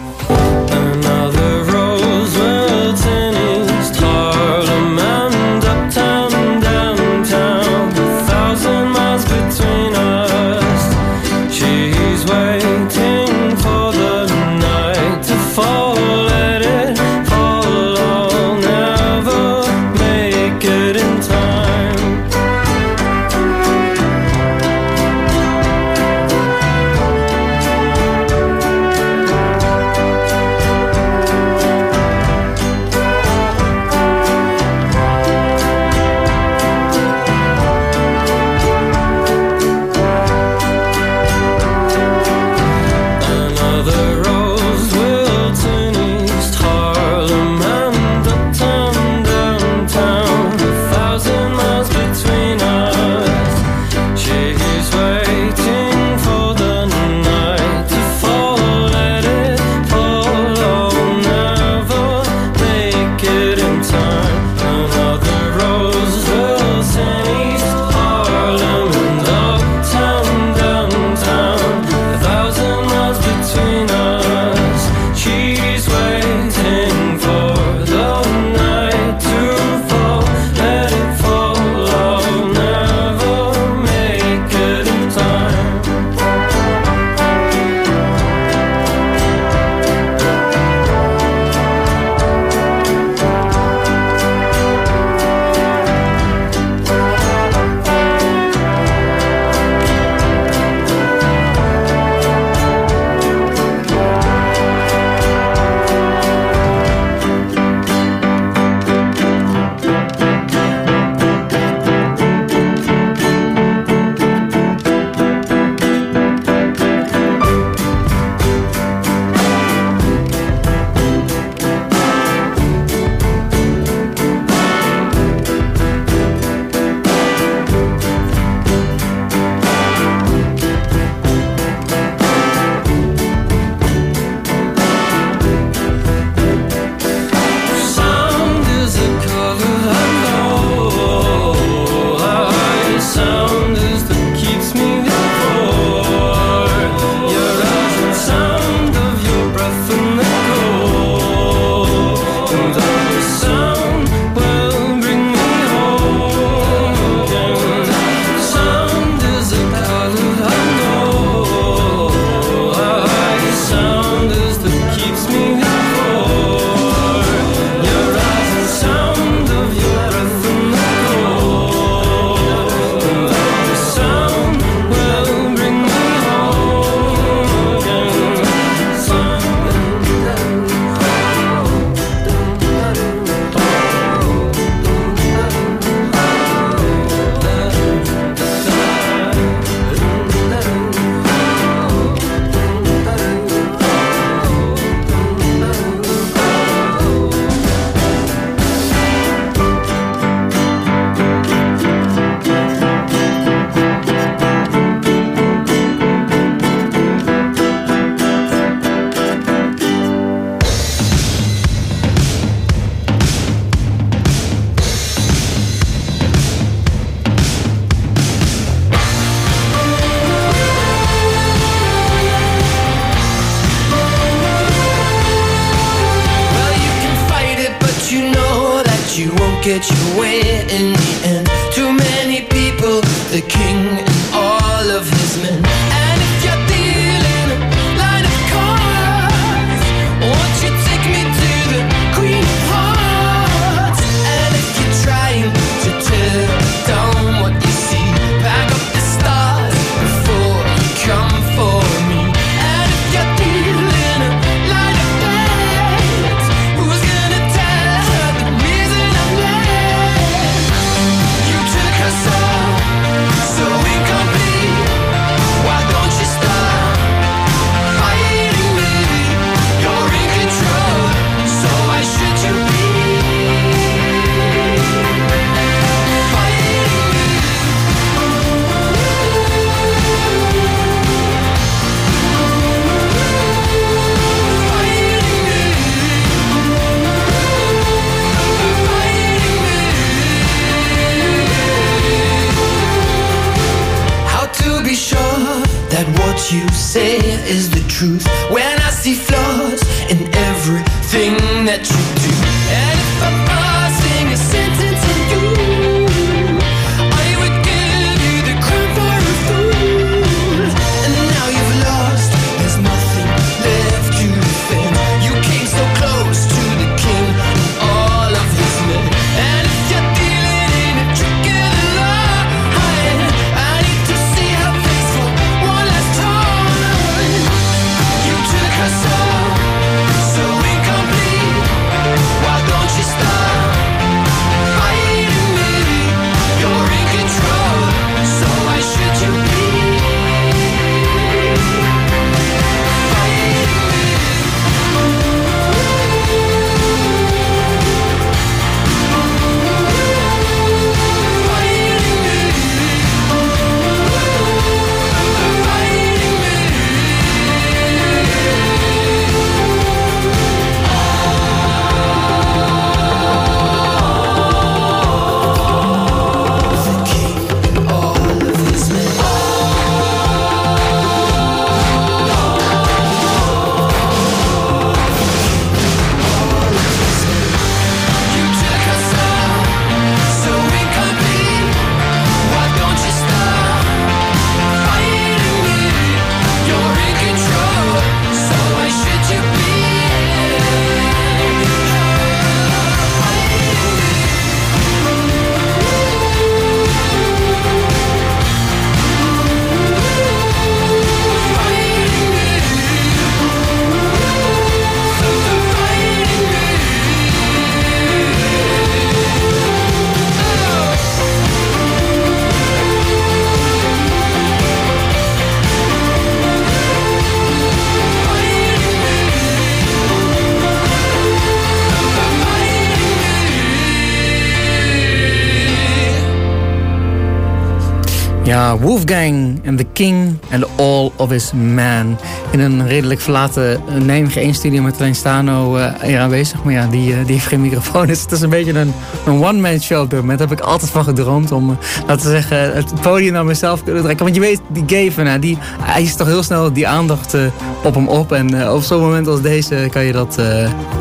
Speaker 5: Wolfgang and the King and All of His Man. In een redelijk verlaten Nijmegen 1 studio met alleen Stano eh, aanwezig. Maar ja, die, eh, die heeft geen microfoon. Dus het is een beetje een, een one-man show op moment. Daar heb ik altijd van gedroomd om, eh, laten zeggen, het podium naar mezelf kunnen trekken. Want je weet, die Gavin, nou, die, is toch heel snel die aandacht op hem op. En op zo'n moment als deze kan je dat,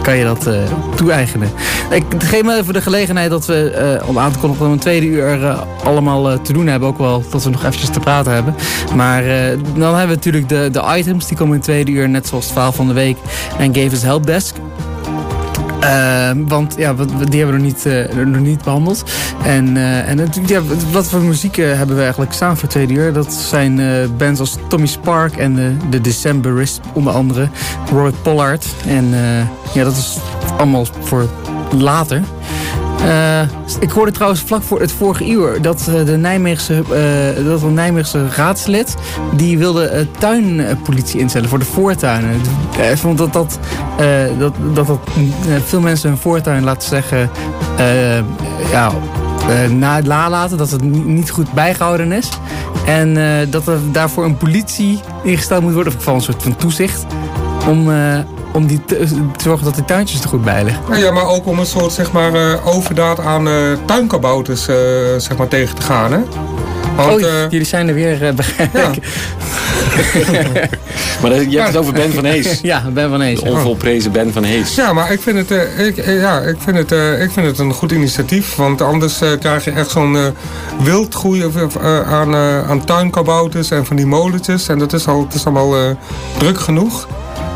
Speaker 5: kan je dat toe-eigenen. Ik geef me even de gelegenheid dat we, om aan te kondigen, we een tweede uur allemaal te doen hebben. Ook wel dat we nog eventjes te praten hebben. Maar dan hebben we natuurlijk de, de items. Die komen in het tweede uur, net zoals het verhaal van de week. En Gavin's Helpdesk. Eh, want ja, die hebben we nog niet, eh, nog niet behandeld. En, eh, en natuurlijk, ja, wat- voor muziek eh, hebben we eigenlijk staan voor het tweede uur? Dat zijn bands als Tommy Spark en de, de Decemberists onder andere. Robert Pollard. En ja, dat is allemaal voor later. Eh, ik hoorde trouwens vlak voor het vorige uur dat eh, de Nijmeegse, eh, dat een Nijmeegse raadslid die wilde tuinpolitie instellen voor de voortuinen. Ik vond dat dat, dat, dat, dat veel mensen hun voortuin laten zeggen ja, na nalaten, dat het ni- niet goed bijgehouden is. En dat er daarvoor een politie ingesteld moet worden, of van een soort van toezicht, om, om die te, te zorgen dat de tuintjes er goed bij liggen.
Speaker 6: Nou ja, maar ook om een soort zeg maar, eh, overdaad aan eh tuinkabouters eh, zeg maar, tegen te gaan. Hè? Want,
Speaker 5: oh, jullie zijn er weer, begrijp
Speaker 6: ja.
Speaker 7: Maar dat- je hebt het over Ben van Hees.
Speaker 5: Ja, Ben van Hees.
Speaker 7: De onvolprezen Ben van Hees.
Speaker 6: Ja, maar ik vind het, eh, ik, ja, ik vind het, eh, ik vind het een goed initiatief. Want anders eh, krijg je echt zo'n eh, wildgroei aan, eh, aan tuinkabouters en van die molentjes. En dat is, al, het is allemaal eh, druk genoeg.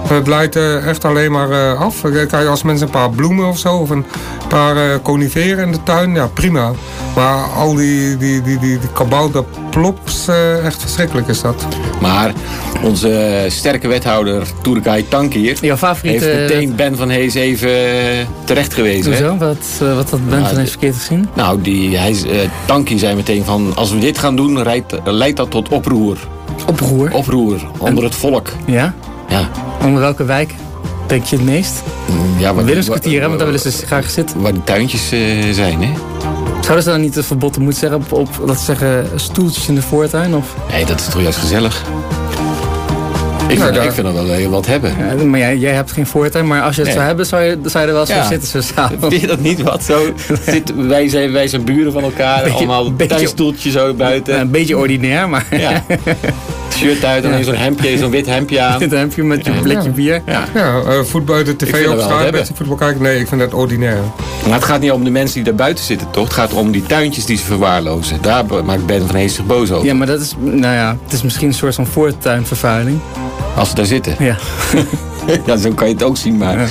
Speaker 6: Het leidt eh, echt alleen maar eh, af. Eh, Kijk, als mensen een paar bloemen of zo, of een paar eh coniferen in de tuin, ja prima. Maar al die, die, die, die, die kabouterplops, eh, echt verschrikkelijk is dat.
Speaker 7: Maar onze sterke wethouder Toerekai Tankier
Speaker 5: Jouw favoriete...
Speaker 7: heeft meteen Ben van Hees even terecht gewezen. hè?
Speaker 5: Hoezo? Wat, eh, wat had Ben
Speaker 7: Ja,
Speaker 5: van Hees verkeerd gezien?
Speaker 7: Nou, die, hij, is- eh, Tanki zei meteen van... als we dit gaan doen, rijdt- leidt dat tot oproer.
Speaker 5: Oproer.
Speaker 7: Oproer onder het volk.
Speaker 5: Ja?
Speaker 7: Ja.
Speaker 5: Onder welke wijk denk je het meest?
Speaker 7: ja waar-
Speaker 5: Willemskwartier, hè? Want daar willen ze graag zitten.
Speaker 7: Waar die tuintjes eh, zijn, hè?
Speaker 5: Zouden ze dan niet een verbod moeten zeggen op, op dat ze zeggen, stoeltjes in de voortuin? Of?
Speaker 7: Nee, dat is toch juist gezellig? Ik,
Speaker 6: Nou,
Speaker 7: vind,
Speaker 6: daar-
Speaker 7: ik vind dat wel heel wat hebben.
Speaker 5: Ja, maar jij, jij hebt geen voortuin, maar als je het
Speaker 7: Nee.
Speaker 5: zou hebben, zou je, zou je er wel
Speaker 7: Ja.
Speaker 5: voor zitten zo samen.
Speaker 7: Vind je dat niet wat zo? Zit, wij, zijn, wij zijn buren van elkaar,
Speaker 5: Beetje-
Speaker 7: allemaal
Speaker 5: beetje-
Speaker 7: tuinstoeltjes zo buiten.
Speaker 5: Een beetje ordinair, maar...
Speaker 7: Ja. shirt uit en dan zo'n hemdje, zo'n wit hemdje aan.
Speaker 5: Dit hemdje met je
Speaker 7: Ja.
Speaker 5: blikje bier.
Speaker 7: Ja.
Speaker 6: Ja, eh, voetbal, de tv opstaan, beetje voetbal kijken. Nee, ik vind dat ordinair.
Speaker 7: Maar het gaat niet om de mensen die daar buiten zitten, toch? Het gaat om die tuintjes die ze verwaarlozen. Daar maakt Ben van Hees zich boos over.
Speaker 5: Ja, maar dat is, nou ja, het is misschien een soort van voortuinvervuiling.
Speaker 7: Als ze daar zitten.
Speaker 5: Ja.
Speaker 7: Ja, zo kan je het ook zien, maar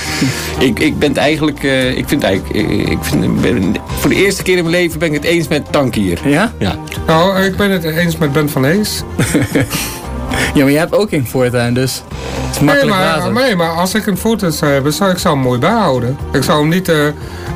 Speaker 7: ik, ik ben het eigenlijk, eh, ik vind eigenlijk, eh, ik vind, ben, voor de eerste keer in mijn leven ben ik het eens met Tankier.
Speaker 5: Ja?
Speaker 7: Ja.
Speaker 6: Nou, ik ben het eens met Ben van Hees.
Speaker 5: Ja, maar jij hebt ook een voortuin, dus
Speaker 6: Nee maar, nee, maar als ik een foto zou hebben, zou ik zou hem mooi bijhouden. Ik zou hem niet... eh,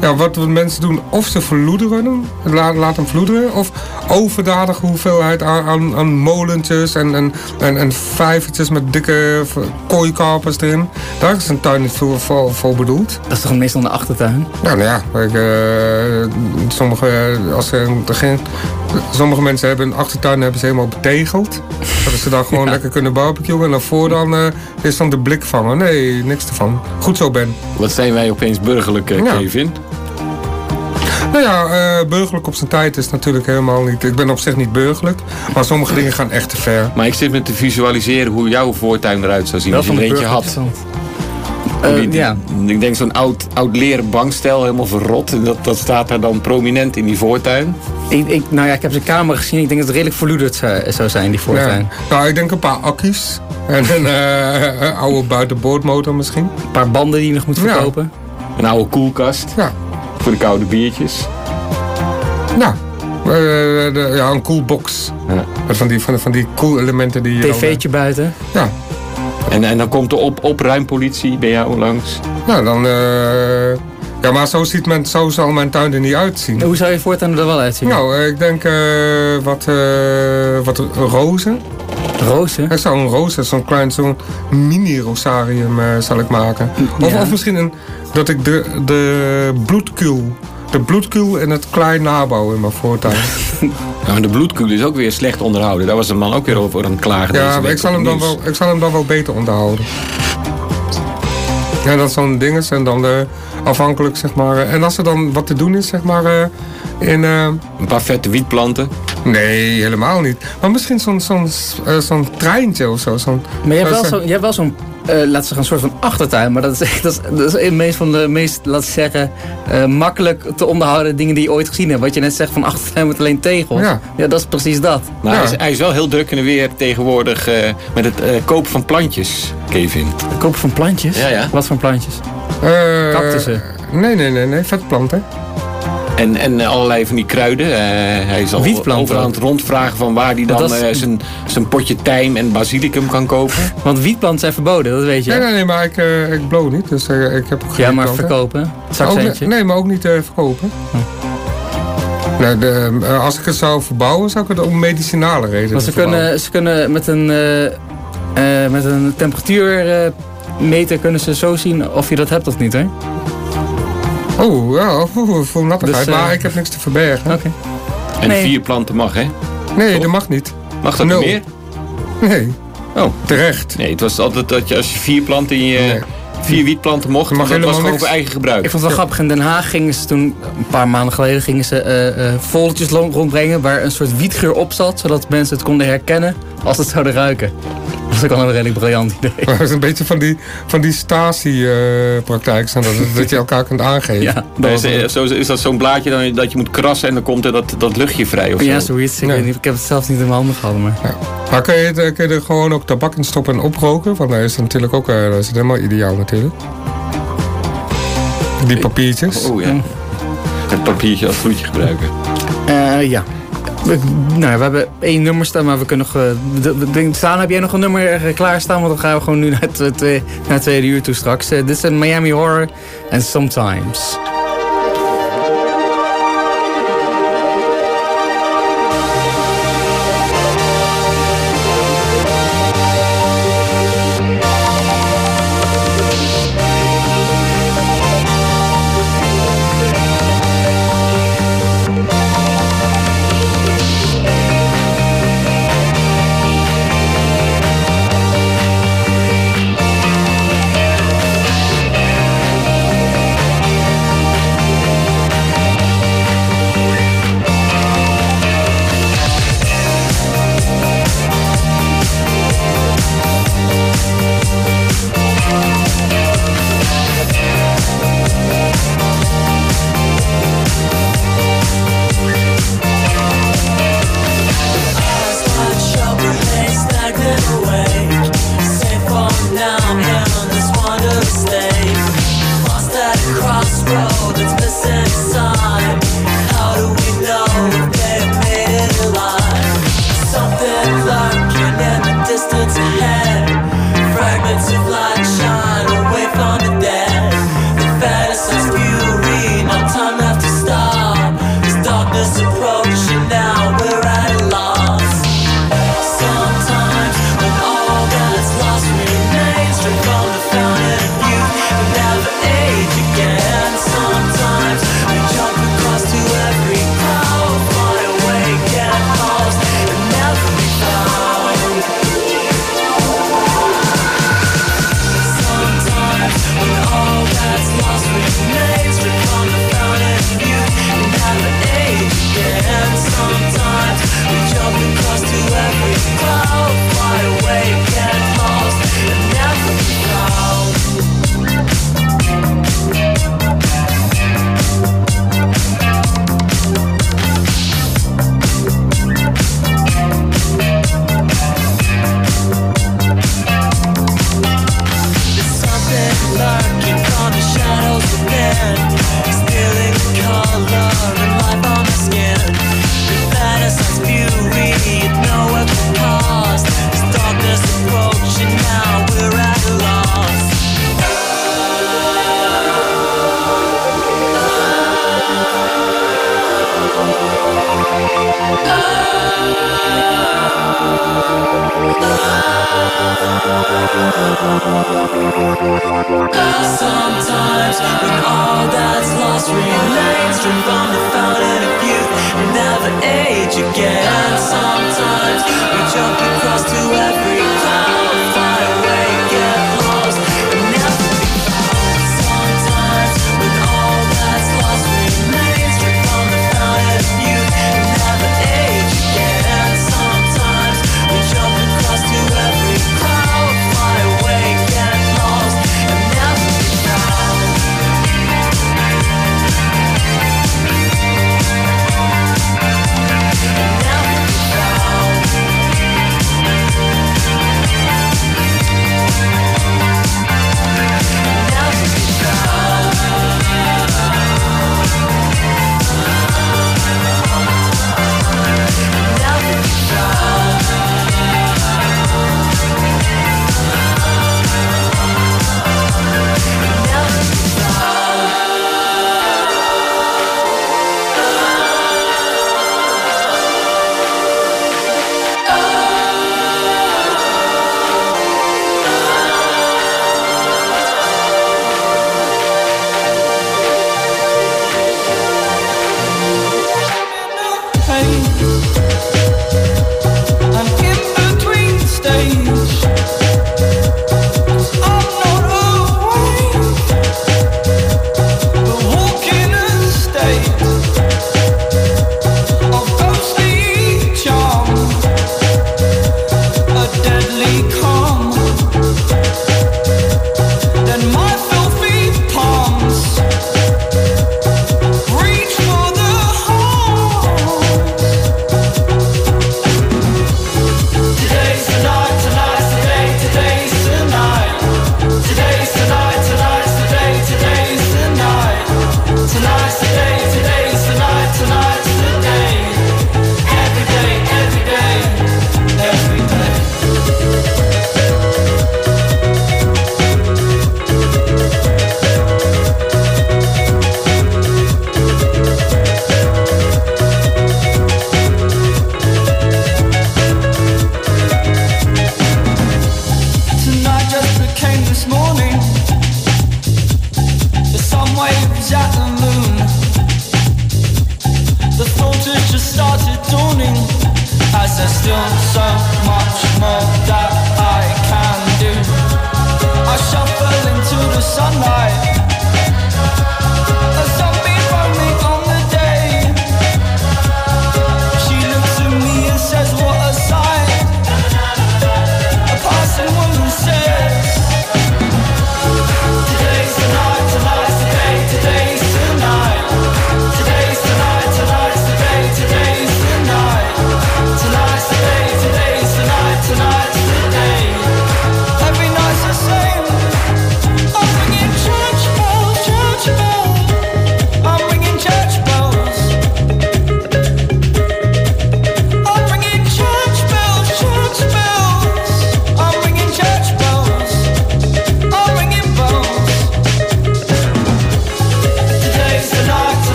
Speaker 6: ja, wat mensen doen, of ze verloederen hem, laat, laat hem vloederen... of overdadige hoeveelheid aan, aan, aan molentjes en, en, en, en vijvertjes met dikke kooikarpers erin. Daar is een tuin niet voor, voor, voor bedoeld.
Speaker 5: Dat is toch meestal een achtertuin?
Speaker 6: Ja, nou ja, ik, eh, sommige, als ze er geen, sommige mensen hebben een achtertuin hebben ze helemaal betegeld. Dat ze daar gewoon lekker kunnen barbecuen. En daarvoor dan eh, is dan de blik vangen. Nee, niks ervan. Goed zo, Ben.
Speaker 7: Wat zijn wij opeens burgerlijk, eh,
Speaker 6: Ja.
Speaker 7: Kevin?
Speaker 6: Nou ja, eh, burgerlijk op zijn tijd is natuurlijk helemaal niet... Ik ben op zich niet burgerlijk. Maar sommige dingen gaan echt te ver.
Speaker 7: Maar ik zit me te visualiseren hoe jouw voortuin eruit zou zien
Speaker 5: Wel
Speaker 7: als je
Speaker 5: van
Speaker 7: er
Speaker 5: de
Speaker 7: eentje had. Die-
Speaker 5: Eh,
Speaker 7: die-
Speaker 5: ja.
Speaker 7: Ik denk zo'n oud, oud leren bankstel, helemaal verrot. En dat, dat staat daar dan prominent in die voortuin.
Speaker 5: Ik, ik, nou ja, ik heb zijn kamer gezien. Ik denk dat het redelijk verloederd zou, zou zijn, die voortuin.
Speaker 6: Ja. Nou, ik denk een paar accu's. En een eh, oude buitenboordmotor misschien.
Speaker 5: Een paar banden die je nog moet
Speaker 6: Ja.
Speaker 5: verkopen.
Speaker 7: Een oude koelkast
Speaker 6: Ja.
Speaker 7: voor de koude biertjes.
Speaker 6: Ja. Eh, de- ja, een coolbox.
Speaker 7: Ja.
Speaker 6: Met Van die, van, van die cool elementen die je dan, eh,
Speaker 5: TV'tje buiten.
Speaker 6: Ja.
Speaker 7: En, en dan komt de op, opruimpolitie bij jou langs.
Speaker 6: Nou, dan... eh, ja, maar zo, ziet men, zo zal mijn tuin er niet uitzien.
Speaker 5: Hoe zou je voortuin er wel uitzien?
Speaker 6: Nou, eh, ik denk eh, wat, eh, wat rozen.
Speaker 5: Rozen?
Speaker 6: Ik zou een roos, zo'n klein, zo'n mini-rosarium eh, zal ik maken. Of,
Speaker 5: Ja.
Speaker 6: of misschien een, dat ik de, de bloedkuil, de bloedkuil in het klein nabouw in mijn voortuin.
Speaker 7: Ja, maar de bloedkuul is ook weer slecht onderhouden. Daar was de man ook weer over aan het klagen.
Speaker 6: ja, maar
Speaker 7: week
Speaker 6: ik zal, hem dan wel, ik zal hem dan wel beter onderhouden. Ja, dat zo'n ding is en dan eh, afhankelijk, zeg maar. eh, en als er dan wat te doen is, zeg maar, eh, in... eh,
Speaker 7: Een paar vette wietplanten.
Speaker 6: Nee, helemaal niet. Maar misschien zo'n zo'n zo'n treintje of zo. Zo'n,
Speaker 5: Maar je hebt wel zo'n, je hebt wel zo'n eh, laten we zeggen, een soort van achtertuin. Maar dat is, echt- dat is, dat is een meest van de meest, laten we zeggen, eh, makkelijk te onderhouden dingen die je ooit gezien hebt. Wat je net zegt van achtertuin met alleen tegels.
Speaker 6: Ja.
Speaker 5: dat is precies dat.
Speaker 7: Maar
Speaker 6: Ja.
Speaker 7: hij, is, hij is wel heel druk in de weer tegenwoordig eh, met het eh, kopen van plantjes, Kevin.
Speaker 5: Kopen van plantjes?
Speaker 7: Ja, ja.
Speaker 5: Wat voor plantjes?
Speaker 6: eh,
Speaker 5: Cactussen?
Speaker 6: Nee, nee, nee, nee. Vetplanten.
Speaker 7: En, en eh, allerlei van die kruiden. Eh, hij is al
Speaker 5: Wietplanten
Speaker 7: overal aan het rondvragen van waar hij dan
Speaker 5: is-
Speaker 7: eh, zijn, zijn potje tijm en basilicum kan kopen.
Speaker 5: Want wietplanten zijn verboden, dat weet je.
Speaker 6: Nee, nee, nee, maar ik, eh, ik blow niet. Dus eh, ik heb ook geen
Speaker 5: ja, maar
Speaker 6: planten.
Speaker 5: verkopen.
Speaker 6: Ook,
Speaker 5: Zakcentje.
Speaker 6: nee, maar ook niet eh, verkopen. Nee, de, eh, als ik het zou verbouwen, zou ik het om medicinale redenen
Speaker 5: Want ze
Speaker 6: verbouwen.
Speaker 5: kunnen, ze kunnen met een, eh, eh, met een temperatuurmeter meter kunnen ze zo zien of je dat hebt of niet, hè?
Speaker 6: Oh, ja, nattigheid.
Speaker 5: Dus, eh,
Speaker 6: maar ik heb niks te verbergen.
Speaker 5: Oké.
Speaker 7: En
Speaker 5: Nee.
Speaker 7: vier planten mag, hè?
Speaker 6: Nee, dat mag niet.
Speaker 7: Mag dat
Speaker 6: Nul.
Speaker 7: niet meer?
Speaker 6: Nee,
Speaker 7: Oh,
Speaker 6: terecht.
Speaker 7: nee, het was altijd dat je als je vier planten in je...
Speaker 6: Nee.
Speaker 7: Vier wietplanten mocht,
Speaker 6: mag
Speaker 7: dat was gewoon
Speaker 6: niks.
Speaker 7: voor eigen gebruik.
Speaker 5: Ik vond het wel grappig. In Den Haag gingen ze toen, een paar maanden geleden, gingen ze eh eh, foldertjes lo- rondbrengen waar een soort wietgeur op zat, zodat mensen het konden herkennen als het zouden ruiken. Dat is ook wel een redelijk briljant idee.
Speaker 6: Maar het is een beetje van die, van die Stasi-praktijk. dat, dat je elkaar kunt aangeven.
Speaker 5: Ja, dat
Speaker 7: Nee,
Speaker 5: was
Speaker 7: is, zo, is dat zo'n blaadje dan, dat je moet krassen en dan komt er dat, dat luchtje vrij of zo?
Speaker 5: ja, zoiets. Ik, weet niet, ik heb het zelf niet in mijn handen gehad, maar...
Speaker 6: Ja. Maar kun je, het- kun je er gewoon ook tabak in stoppen en oproken? Want dat is natuurlijk ook eh, dat is helemaal ideaal natuurlijk. Die papiertjes.
Speaker 7: Oh ja. Het papiertje als vloedje gebruiken.
Speaker 5: Eh, ja. We, nou, we hebben één nummer staan, maar we kunnen nog... eh, staan, heb jij nog een nummer eh, klaarstaan? Want dan gaan we gewoon nu naar het, tweede uur toe straks. Eh, dit is Miami Horror en. Sometimes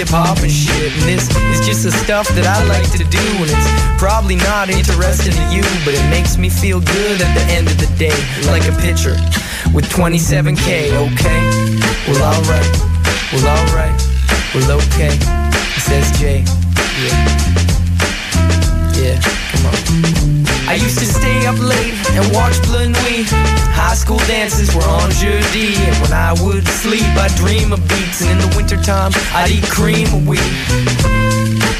Speaker 10: hip hop and shit. And this is just the stuff that I like to do. And it's probably not interesting to you, but it makes me feel good at the end of the day. Like a pitcher with 27k, okay? Well, alright, well, alright, well, okay. It Says Jay. Yeah. Yeah, come on. I used to stay up late and watch Blue Nuit. High school dances were on jeudi. And when I would sleep, I'd dream of beats. And in the wintertime, I'd eat cream of wheat.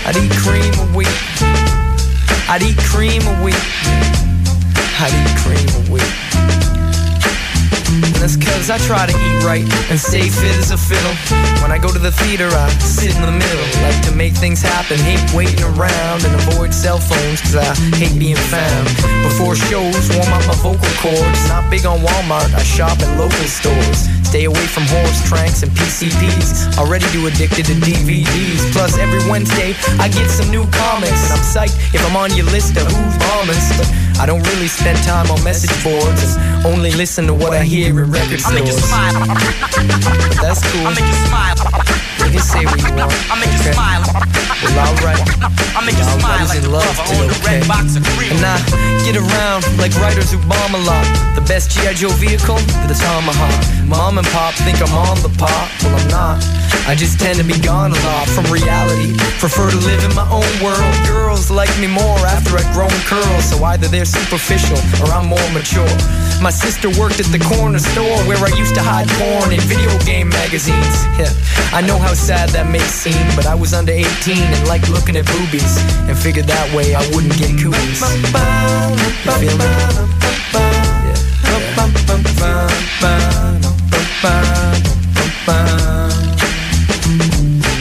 Speaker 10: I'd eat cream of wheat. I'd eat cream of wheat. I'd eat cream of wheat. That's cause I try to eat right and stay fit as a fiddle. When I go to the theater, I sit in the middle. Like to make things happen, hate waiting around and avoid cell phones cause I hate being found. Before shows, warm up my vocal cords. Not big on Walmart, I shop at local stores. Stay away from horse tranks and PCPs. Already too addicted to DVDs. Plus, every Wednesday, I get some new comics. And I'm psyched if I'm on your list of who's bombers. But I don't really spend time on message boards and only listen to what I hear in record stores.
Speaker 11: I make you smile.
Speaker 10: But that's cool.
Speaker 11: I make you smile.
Speaker 10: You can say what you want.
Speaker 11: I make you
Speaker 10: okay?
Speaker 11: smile.
Speaker 10: Well, alright.
Speaker 11: I make you smile like
Speaker 10: in
Speaker 11: the
Speaker 10: love
Speaker 11: on the red box of cream.
Speaker 10: And I get around like writers who bomb a lot. The best G.I. Joe vehicle, the Tomahawk. Mom and pop think I'm on the pop. Well, I'm not. I just tend to be gone a lot from reality. Prefer to live in my own world. Girls like me more after I've grown curls. So either they're superficial or I'm more mature. My sister worked at the corner store where I used to hide porn and video game magazines. Yeah, I know how sad that may seem, but I was under 18 and liked looking at boobies and figured that way I wouldn't get cooties. You feel me?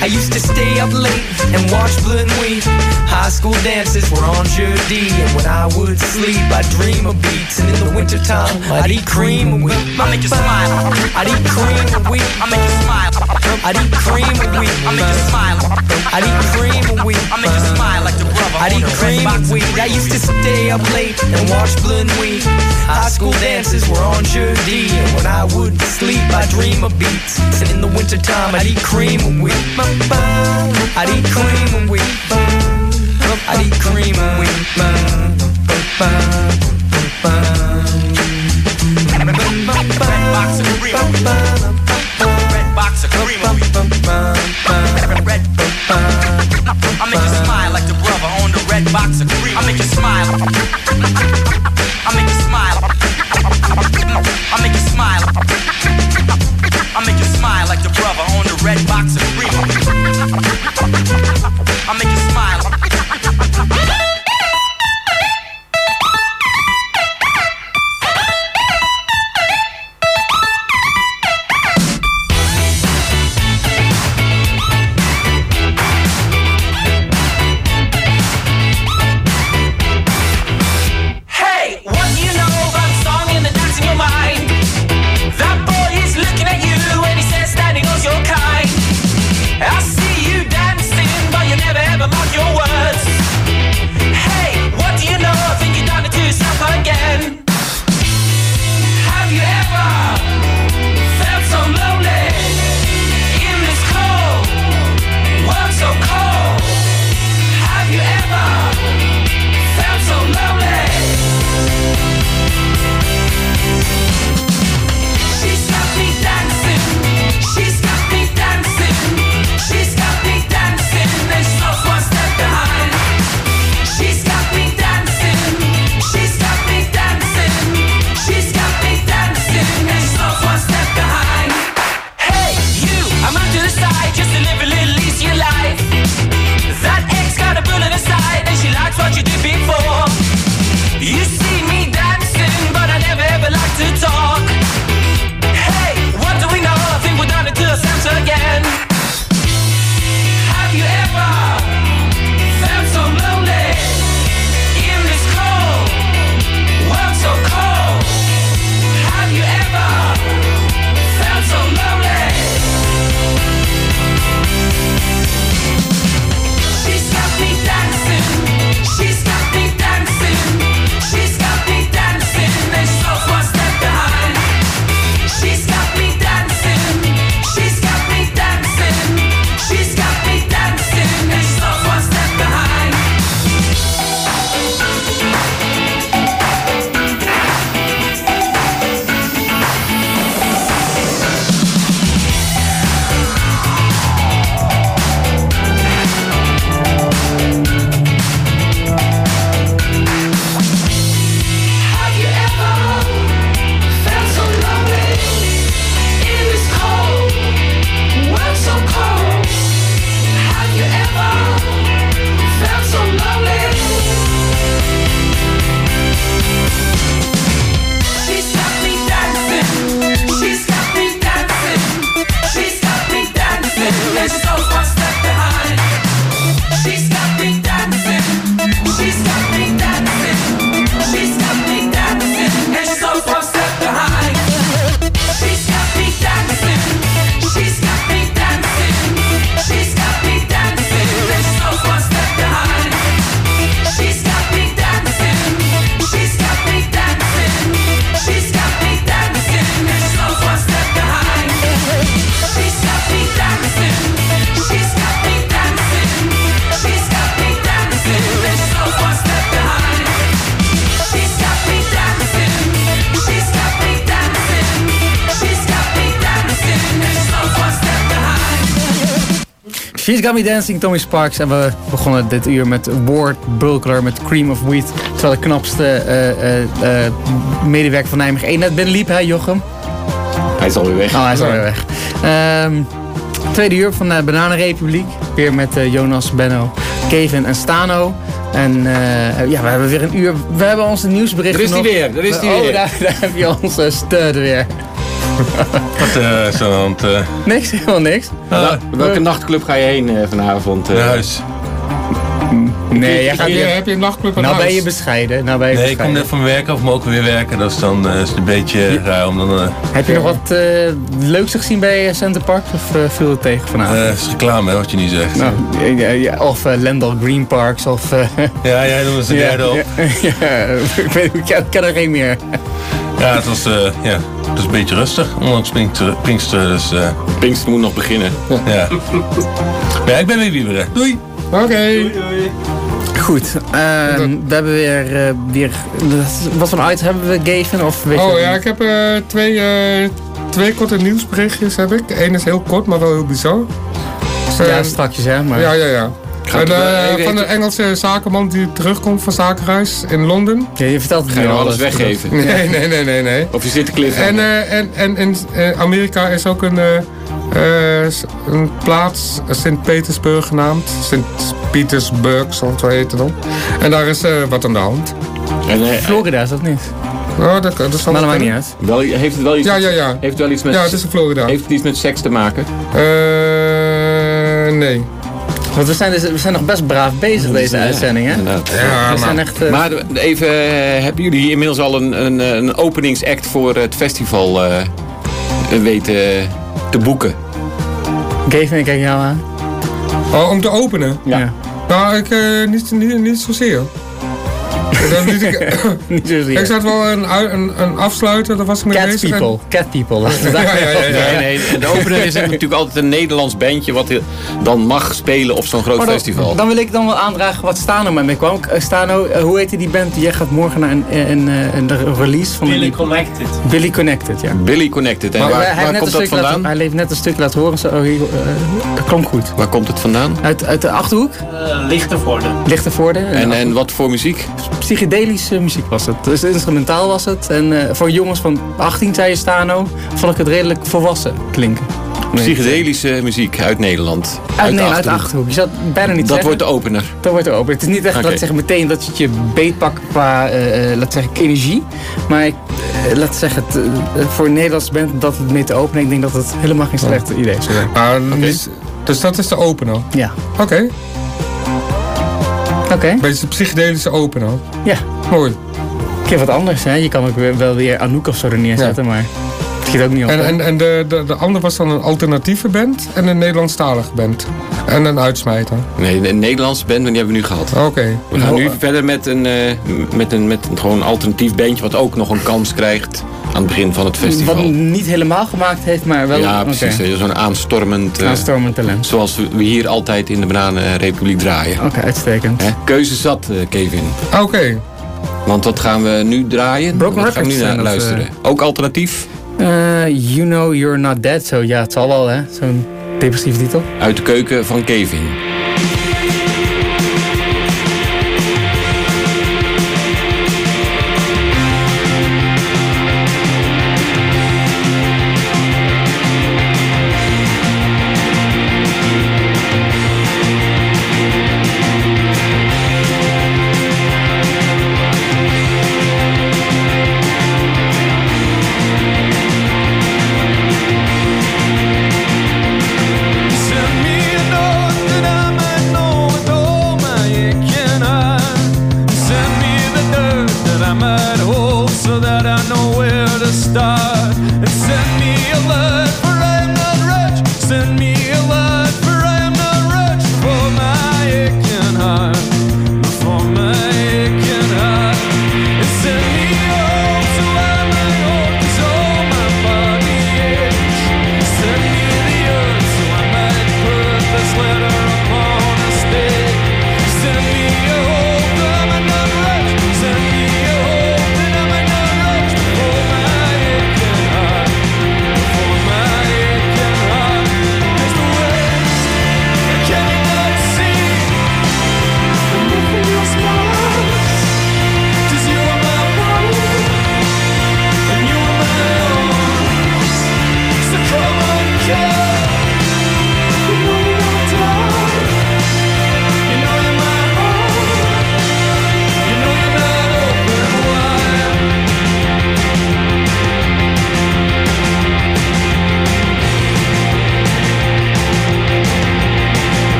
Speaker 10: I used to stay up late and watch Blue Nuit. High school dances were on jeudi, and when I would sleep, I'd dream of beats. And in the wintertime, I'd eat cream and wheat.
Speaker 11: I make you smile.
Speaker 10: I'd eat cream and wheat.
Speaker 11: I make you smile.
Speaker 10: I'd eat cream and wheat.
Speaker 11: I make you smile.
Speaker 10: I'd eat cream and wheat.
Speaker 11: I make you smile like the brother
Speaker 10: I'd eat cream of wheat. I used to stay up late and watch Blue Nuit. High school dances were on jeudi, and when I would sleep, I'd dream of beats. And in the wintertime, I'd eat cream of wheat. Eat cream. I'd eat cream wheat.
Speaker 11: Red box of cream. Cream. I make you smile like the brother on the red box of cream. I make you smile. I make you smile. I make you smile. I make you smile like the brother on the red box of cream.
Speaker 5: She's Got Me Dancing, Tommy Sparks. En we begonnen dit uur met Ward Bulkler met Cream of Wheat. Terwijl de knapste eh, medewerker van Nijmegen 1 net binnenliep, hè Jochem?
Speaker 7: Hij is alweer weg.
Speaker 5: Oh, hij is alweer weg. Ehm, tweede uur van de Bananenrepubliek. Weer met Jonas, Benno, Kevin en Stano. En ja, we hebben weer een uur. We hebben onze nieuwsberichten
Speaker 7: Er is die
Speaker 5: nog.
Speaker 7: weer, er is die
Speaker 5: oh,
Speaker 7: weer.
Speaker 5: Daar, daar heb je onze stud weer.
Speaker 12: Wat eh, is er aan de hand? eh?
Speaker 5: Niks, helemaal niks.
Speaker 7: Wel- welke nachtclub ga je heen eh, vanavond? eh?
Speaker 12: Naar huis.
Speaker 5: Nee, jij gaat
Speaker 6: Heb je,
Speaker 5: weer...
Speaker 6: heb je een nachtclub aan
Speaker 5: Nou ben je bescheiden. Nou ben je
Speaker 12: Nee, ik kom net van mijn werk af, maar ook weer werken. Dat is dan eh, is een beetje raar om dan... eh
Speaker 5: Heb je nog wat eh, leuks gezien bij Center Park? Of eh, viel het tegen vanavond?
Speaker 12: eh, is reclame, hè, wat je niet zegt.
Speaker 5: nou, ja, ja, of eh, Lendal Green Parks of... eh,
Speaker 12: Ja, jij noemt ze derde op.
Speaker 5: Ja, ja, ik weet ik ken, ken er geen meer.
Speaker 12: Ja, het was, eh, ja, het was een beetje rustig, ondanks Pinkster. Pinkster dus, eh,
Speaker 7: Pinkster moet nog beginnen.
Speaker 12: ja. Ja, ik ben weer wieberen. Doei!
Speaker 6: Oké.
Speaker 5: Goed, ehm, we hebben weer, eh, weer... Wat voor items hebben we, Gavin? Of weet
Speaker 6: Oh ja,
Speaker 5: niet?
Speaker 6: ik heb eh, twee, eh, twee korte nieuwsberichtjes. Heb ik. Eén is heel kort, maar wel heel bizar.
Speaker 5: Ja, strakjes hè, maar...
Speaker 6: ja, ja, ja. Eh,
Speaker 7: eh, even-
Speaker 6: van de Engelse zakenman die terugkomt van zakenhuis in Londen.
Speaker 5: Ja, je vertelt het
Speaker 7: Ga je nou
Speaker 5: al,
Speaker 7: alles weggeven?
Speaker 6: Nee, nee, nee, nee, nee.
Speaker 7: Of je zit te kliffen?
Speaker 6: En, eh, en, en in eh, Amerika is ook een, een plaats, Sint-Petersburg genaamd. Sint-Petersburg zal het wel heten dan. En daar is eh, wat aan de hand.
Speaker 7: En,
Speaker 5: Florida is dat niet.
Speaker 6: Oh, dat, dat zal
Speaker 5: Maar dat maakt niet uit.
Speaker 7: wel, heeft het wel iets
Speaker 6: Ja,
Speaker 7: met,
Speaker 6: ja, ja.
Speaker 7: Heeft het wel iets met,
Speaker 6: Ja, het is in Florida.
Speaker 7: heeft het iets met seks te maken?
Speaker 6: Eh, nee.
Speaker 5: Want we zijn, dus, we zijn nog best braaf bezig deze
Speaker 7: Ja,
Speaker 5: uitzending, hè?
Speaker 7: inderdaad.
Speaker 6: Ja,
Speaker 5: we zijn
Speaker 6: maar,
Speaker 5: echt... eh,
Speaker 7: Maar even, eh, hebben jullie inmiddels al een, een, een openingsact voor het festival eh, weten te boeken?
Speaker 5: Gavin, ik kijk jou aan.
Speaker 6: oh, om te openen?
Speaker 5: Ja.
Speaker 6: Nou, ik, eh, niet, niet, niet zozeer.
Speaker 5: Niet zozeer.
Speaker 6: ik zat wel een, een, een afsluiter, daar was ik mee
Speaker 5: Cat
Speaker 6: bezig. en-
Speaker 5: people. Cat people.
Speaker 6: Ja, ja, ja. ja.
Speaker 7: Nee, nee, de opener is natuurlijk altijd een Nederlands bandje wat dan mag spelen op zo'n groot
Speaker 5: dan,
Speaker 7: festival.
Speaker 5: dan wil ik dan wel aandragen wat Stano met me kwam. Eh, Stano, eh, hoe heette die band? Jij gaat morgen naar een, een, eh, een, een release van
Speaker 8: Billy Connected.
Speaker 5: Billy Connected, ja.
Speaker 7: Billy Connected. En
Speaker 5: Maar
Speaker 7: waar, komt
Speaker 5: een
Speaker 7: dat
Speaker 5: laten-
Speaker 7: vandaan?
Speaker 5: hij heeft net een stuk laten horen. Zo, oh, dat klonk goed.
Speaker 7: Waar komt het vandaan?
Speaker 5: Uit, uit de Achterhoek,
Speaker 8: Uh, Lichtervoorde.
Speaker 5: Lichtenvoorde.
Speaker 7: En, en wat voor muziek?
Speaker 5: Psychedelische muziek was het. Dus instrumentaal was het. En eh, voor jongens van 18, zei je Stano, vond ik het redelijk volwassen klinken.
Speaker 7: Psychedelische muziek uit Nederland.
Speaker 5: Uit, nee,
Speaker 7: de
Speaker 5: uit de
Speaker 7: Achterhoek.
Speaker 5: Achterhoek. Je zou het bijna niet
Speaker 7: Dat
Speaker 5: zeggen.
Speaker 7: wordt de opener.
Speaker 5: Dat wordt er open. Het is niet echt, laat ik zeggen, meteen dat je het je beetpakt qua, eh, eh, laat zeggen, energie. Maar ik, laat zeggen, het, voor een Nederlands band dat het mee te openen, ik denk dat het helemaal geen slecht idee zijn.
Speaker 6: Nou, dus, dus dat is de opener.
Speaker 5: Ja.
Speaker 6: Oké,
Speaker 5: Oké.
Speaker 6: beetje de psychedelische opener.
Speaker 5: Ja.
Speaker 6: Mooi.
Speaker 5: Een keer wat anders, hè. Je kan ook wel weer Anouk of zo er neerzetten, maar het schiet ook niet op.
Speaker 6: En, en, en de, de, de andere was dan een alternatieve band en een Nederlandstalige band. En een uitsmijter.
Speaker 7: Nee, een Nederlandse band, maar die hebben we nu gehad.
Speaker 6: Oké.
Speaker 7: We gaan nu verder met een, eh, met een, met een gewoon alternatief bandje wat ook nog een kans krijgt aan het begin van het festival.
Speaker 5: Wat niet helemaal gemaakt heeft, maar wel...
Speaker 7: ja,
Speaker 5: oké.
Speaker 7: precies. eh, Zo'n aanstormend, eh,
Speaker 5: Aanstormend talent.
Speaker 7: zoals we hier altijd in de Bananenrepubliek draaien.
Speaker 5: Oké, uitstekend.
Speaker 7: Hè? Keuze zat, eh, Kevin.
Speaker 6: Oké.
Speaker 7: Want wat gaan we nu draaien?
Speaker 5: Broken
Speaker 7: wat gaan we nu
Speaker 5: Records
Speaker 7: naar luisteren? Ook alternatief?
Speaker 5: Eh, you know you're not dead, zo ja, het zal wel, hè. Zo'n depressieve titel.
Speaker 7: Uit de keuken van Kevin.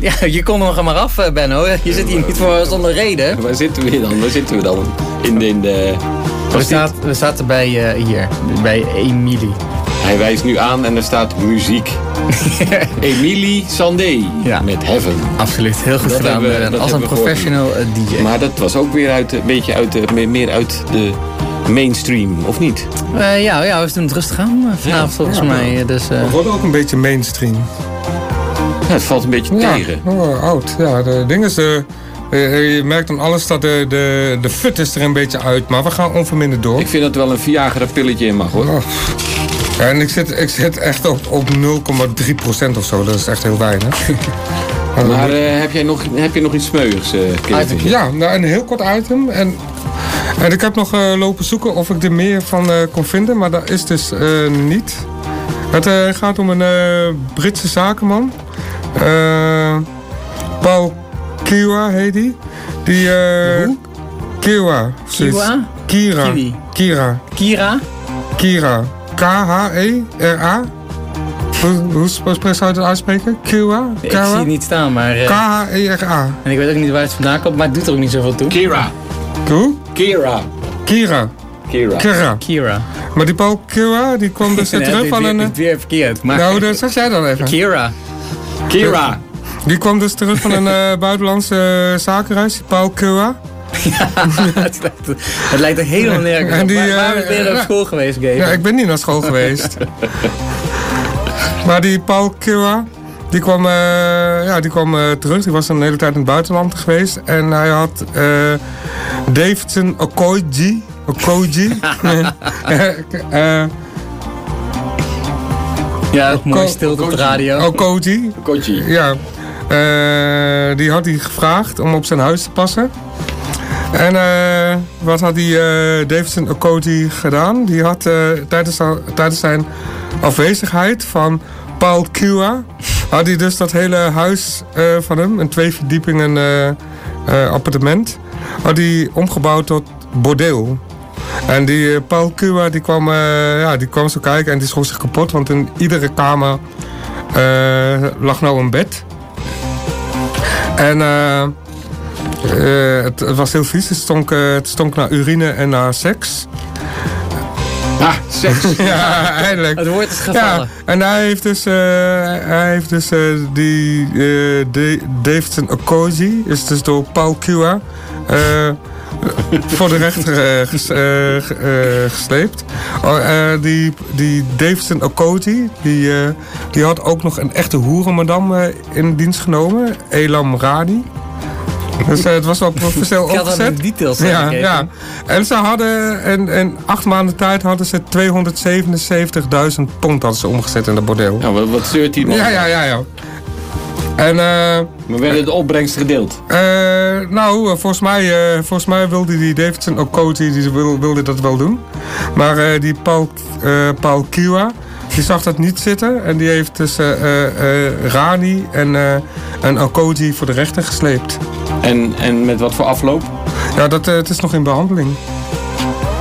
Speaker 5: Ja, ja, je kon er maar af, eh, Benno. Je zit hier niet voor zonder reden.
Speaker 7: Waar zitten we dan? Waar zitten we dan? In de... In de
Speaker 5: We, staat, we zaten bij eh, hier, bij Emilie.
Speaker 7: Hij wijst nu aan en er staat muziek. Emilie Sandé met Heaven.
Speaker 5: Absoluut, heel goed
Speaker 7: Dat
Speaker 5: gedaan.
Speaker 7: we- dat
Speaker 5: Als een professional eh, DJ.
Speaker 7: Maar dat was ook weer uit, een beetje uit de, meer- meer uit de mainstream, of niet?
Speaker 5: Eh, ja, ja, we doen het rustig aan eh, vanavond volgens
Speaker 6: Ja,
Speaker 5: mij. eh, Dus, eh,
Speaker 6: We worden ook een beetje mainstream.
Speaker 7: Ja, het valt een beetje
Speaker 6: Ja,
Speaker 7: tegen.
Speaker 6: oh, oud. Ja, de ding is, de, eh, je merkt aan alles dat de, de, de fut is er een beetje uit. Maar we gaan onverminderd door.
Speaker 7: Ik vind dat wel een Viagra-pilletje in mag, hoor.
Speaker 6: Oh. Ja, en ik zit, ik zit echt op, op 0,3% of zo. Dat is echt heel weinig.
Speaker 7: Maar eh, heb, jij nog, heb je nog iets smeuigs, eh Kevin?
Speaker 6: Ja, nou, een heel kort item. En En ik heb nog eh, lopen zoeken of ik er meer van eh, kon vinden, maar dat is dus eh, niet. Het eh, gaat om een eh, Britse zakenman. Eh, Paul Kiwa heet die. Die, eh Kiwa.
Speaker 5: Kiwa?
Speaker 6: Kira.
Speaker 5: Kiwi.
Speaker 6: Kira.
Speaker 5: Kira?
Speaker 6: Kira. K-H-E-R-A. Hoe, hoe zou je het uitspreken? Kiwa?
Speaker 5: Ik zie het niet staan, maar... eh,
Speaker 6: K-H-E-R-A.
Speaker 5: en ik weet ook niet waar het vandaan komt, maar het doet er ook niet zoveel toe.
Speaker 7: Kira.
Speaker 6: Hoe?
Speaker 7: Kira.
Speaker 6: Kira.
Speaker 7: Kira.
Speaker 6: Kira.
Speaker 5: Kira.
Speaker 6: Maar die Paul Kira, die kwam dus
Speaker 5: Nee,
Speaker 6: terug van
Speaker 5: weer-
Speaker 6: een...
Speaker 5: dit weer verkeerd. Maar...
Speaker 6: Nou, dat zeg jij dan even.
Speaker 5: Kira.
Speaker 7: Kira.
Speaker 6: Die kwam dus terug van een eh, buitenlandse uh, zakenreis, Paul Kira.
Speaker 5: het, lijkt, het lijkt er helemaal nergens
Speaker 6: En
Speaker 5: op.
Speaker 6: die,
Speaker 5: Waar, waar
Speaker 6: eh,
Speaker 5: ben je op
Speaker 6: ja.
Speaker 5: school geweest, Gabe?
Speaker 6: Ja, ik ben niet naar school geweest. maar die Paul Kira, die kwam, eh, ja, die kwam eh, terug. Die was een hele tijd in het buitenland geweest. En hij had eh, Davidson Okoji. Okoji.
Speaker 5: Ja, ook mooi stilte op de radio.
Speaker 6: Okoji.
Speaker 7: Okoji.
Speaker 6: Ja. Eh, die had hij gevraagd om op zijn huis te passen. En eh, wat had die eh, Davidson Okoji gedaan? Die had eh, tijdens, tijdens zijn afwezigheid van Paul Kua... had hij dus dat hele huis eh, van hem, een twee verdiepingen eh, eh, appartement... had hij omgebouwd tot bordeel. En die eh, Paul Kua die kwam, eh, ja, die kwam zo kijken en die schrok zich kapot... want in iedere kamer eh, lag nou een bed... En eh, eh, het, het was heel vies. Het stonk, het stonk naar urine en naar seks.
Speaker 7: Ah, seks.
Speaker 6: ja, eindelijk.
Speaker 5: Het woord is gevallen.
Speaker 6: Ja, en hij heeft dus, eh, hij heeft dus die eh, Da- Davidson Okoji, is dus door Paul Kua eh, voor de rechter eh, ges- eh, eh, gesleept. Oh, eh, die, die Davidson Okoji, die, eh, die had ook nog een echte hoerenmadam in dienst genomen, Elam Radi. Dus het was wel professioneel
Speaker 5: Ik
Speaker 6: opgezet.
Speaker 5: in details
Speaker 6: Ja, ja. En ze hadden, in, in acht maanden tijd hadden ze 277.000 pond hadden ze omgezet in dat bordeel.
Speaker 7: Ja, wat, wat zeurt die man?
Speaker 6: Ja, ja, ja, ja. En, eh,
Speaker 7: Maar werden de opbrengsten gedeeld?
Speaker 6: eh, nou, eh, volgens mij, eh, volgens mij wilde die Davidson Okoti, die wil, wilde dat wel doen. Maar die Paul, Paul Kiwa, die zag dat niet zitten. En die heeft dus eh, Rani en, en Okoti voor de rechter gesleept.
Speaker 7: En, en met wat voor afloop?
Speaker 6: Ja, dat, het is nog in behandeling.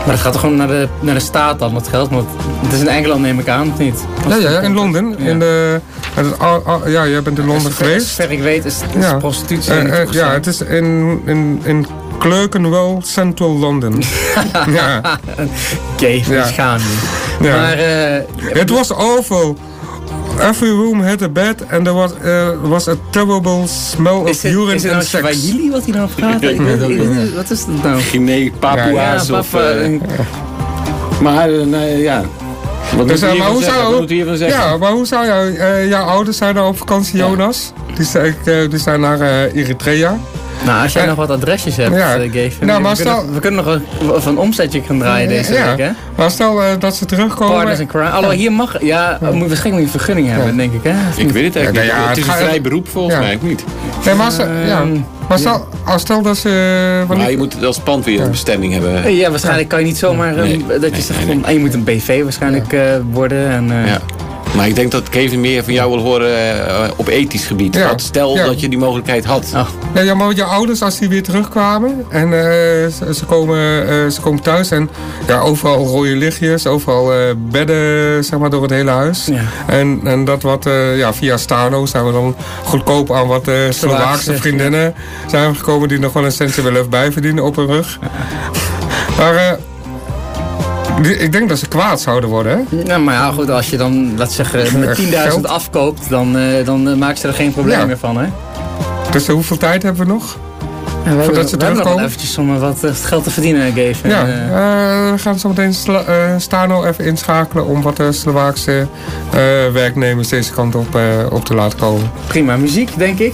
Speaker 5: Maar dat gaat toch gewoon naar de, naar de staat dan, dat geld? Want het is in Engeland neem ik aan, of niet?
Speaker 6: Ja, ja, ja, in Londen. In de, het, ja, jij bent in Londen
Speaker 5: Zover-
Speaker 6: geweest.
Speaker 5: Zover ik weet is, is
Speaker 6: Ja.
Speaker 5: prostitutie
Speaker 6: Eh, eh, ja, het is in, in, in Clerkenwell, Central London. ja.
Speaker 5: Oké,
Speaker 6: Ja. Ja.
Speaker 5: Maar eh,
Speaker 6: It was awful. Every room had a bed and there was, uh, was a terrible smell of
Speaker 5: het,
Speaker 6: urine
Speaker 5: is het
Speaker 6: and
Speaker 5: nou
Speaker 6: sex.
Speaker 5: Swahili wat hij nou praat? Ik weet het niet. Wat is dat nou?
Speaker 7: Guinea, Papua's
Speaker 5: Ja,
Speaker 7: of... eh, maar, eh, nee, ja... Wat
Speaker 6: Dus,
Speaker 7: moet
Speaker 6: eh,
Speaker 7: je
Speaker 6: maar hoe
Speaker 7: zeggen?
Speaker 6: Zou,
Speaker 7: je zeggen?
Speaker 6: ja, maar hoe zou jou, eh, jouw ouders zijn nou op vakantie, Jonas? Die, zijn, eh, die zijn naar Eritrea.
Speaker 5: Nou, als jij nog wat adresjes hebt,
Speaker 6: ja.
Speaker 5: eh, Gave,
Speaker 6: Nou,
Speaker 5: we,
Speaker 6: maar
Speaker 5: kunnen,
Speaker 6: stel-
Speaker 5: we kunnen nog een, of een omzetje gaan draaien deze
Speaker 6: ja,
Speaker 5: week, hè?
Speaker 6: maar stel eh, dat ze terugkomen.
Speaker 5: Partners in crime. Alhoewel, hier mag... Ja, moet je waarschijnlijk een vergunning hebben, denk ik, hè? Of
Speaker 7: Ik
Speaker 5: niet?
Speaker 7: weet het eigenlijk
Speaker 6: Ja,
Speaker 7: niet.
Speaker 6: ja,
Speaker 7: het is een vrij beroep volgens
Speaker 6: Ja.
Speaker 7: mij, ook niet.
Speaker 6: Nee, maar, stel, ja.
Speaker 5: Ehm,
Speaker 6: maar stel, als stel dat ze...
Speaker 7: Maar
Speaker 6: wanneer-
Speaker 7: je moet als pand weer een bestemming hebben.
Speaker 5: Ja, waarschijnlijk kan je niet zomaar...
Speaker 7: Nee,
Speaker 5: ehm, dat je
Speaker 7: nee,
Speaker 5: zegt,
Speaker 7: nee, nee.
Speaker 5: van, en je moet een BV waarschijnlijk eh, worden. En, eh,
Speaker 7: Ja. Maar ik denk dat Kevin meer van jou wil horen eh, op ethisch gebied.
Speaker 6: Ja.
Speaker 7: Stel
Speaker 6: Ja.
Speaker 7: dat je die mogelijkheid had.
Speaker 5: Oh.
Speaker 6: Ja, ja, maar je ouders, als die weer terugkwamen en eh, ze, ze komen, eh, ze komen thuis en ja, overal rode lichtjes, overal eh, bedden zeg maar, door het hele huis.
Speaker 5: Ja.
Speaker 6: En, en dat wat, eh, ja, via Stano zijn we dan goedkoop aan wat eh Slovaakse vriendinnen zijn we gekomen die nog wel een centje willen bijverdienen op hun rug. Maar eh, ik denk dat ze kwaad zouden worden, hè?
Speaker 5: Nou, maar ja, goed, als je dan, laat zeggen, met 10.000
Speaker 6: Geld.
Speaker 5: afkoopt, dan, eh, dan eh, maken ze er geen probleem
Speaker 6: Ja.
Speaker 5: meer van, hè?
Speaker 6: Dus eh, hoeveel tijd hebben we nog?
Speaker 5: We hebben,
Speaker 6: Voordat ze
Speaker 5: we hebben nog wel
Speaker 6: terugkomen?
Speaker 5: eventjes om wat geld te verdienen, Gave.
Speaker 6: Ja,
Speaker 5: En,
Speaker 6: we gaan zo meteen Sla- Stano even inschakelen om wat de Slovaakse eh, werknemers deze kant op, eh, op te laten komen.
Speaker 5: prima muziek, denk ik.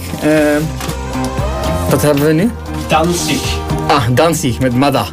Speaker 5: Wat hebben we nu?
Speaker 8: Danzig.
Speaker 5: Ah, Danzig met Mada.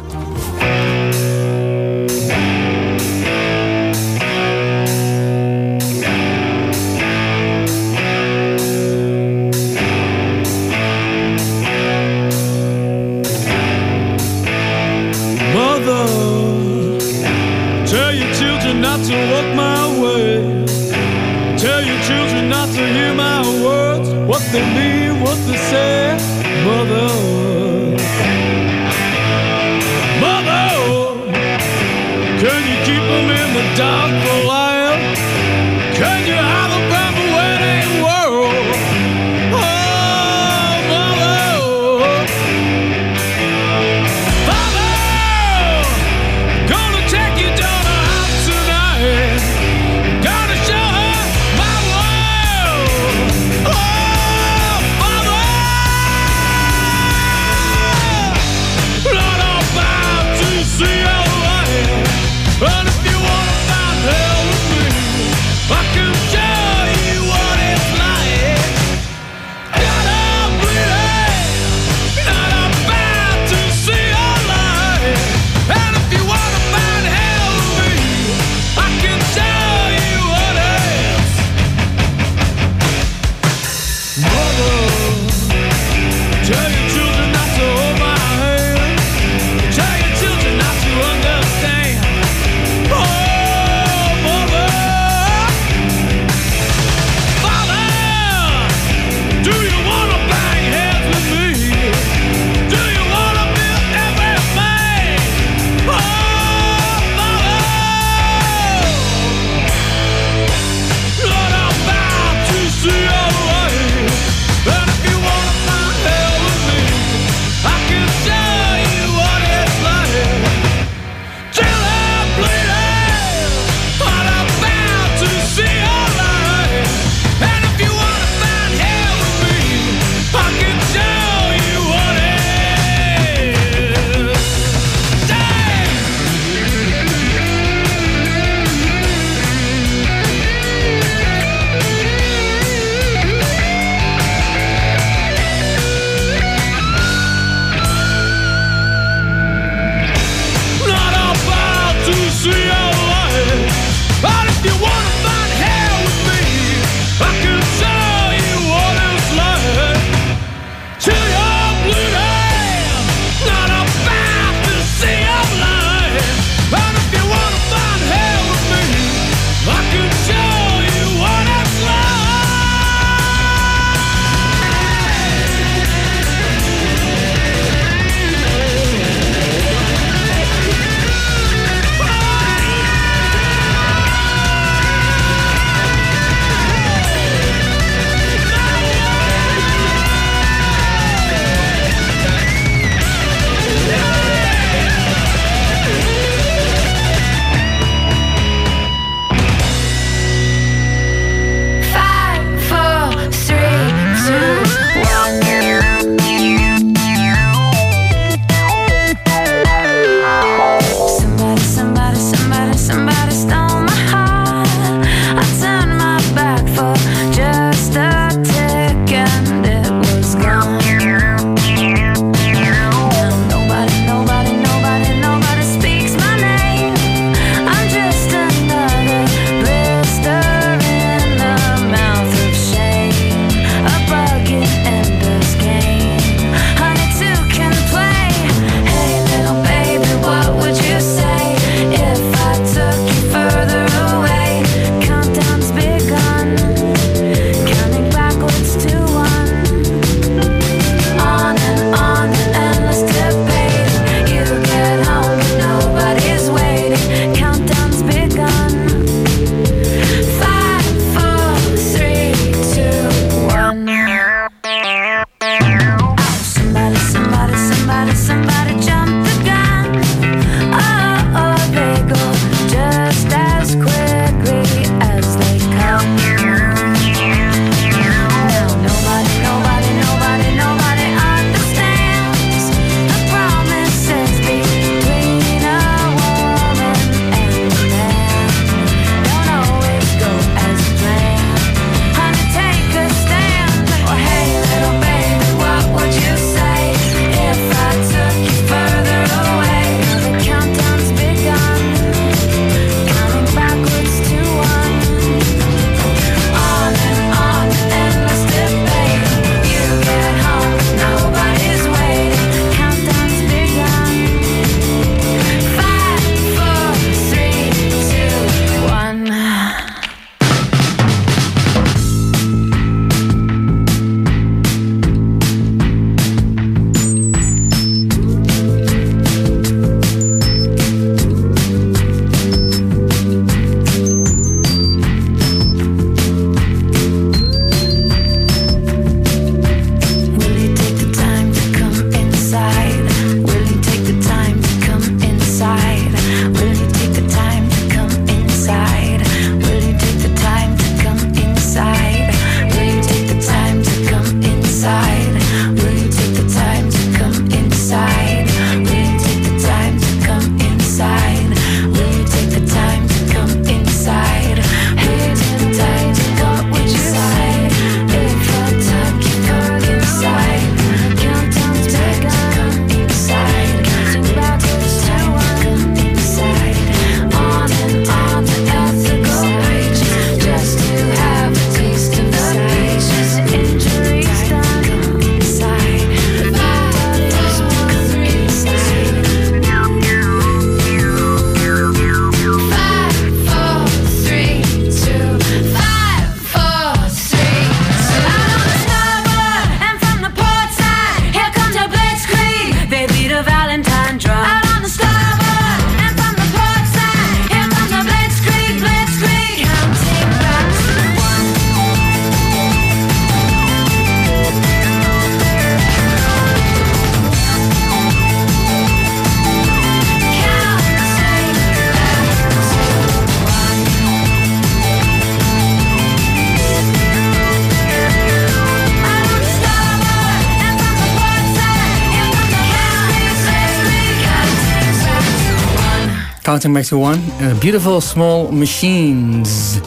Speaker 5: Counting Back to One. Eh, beautiful Small Machines.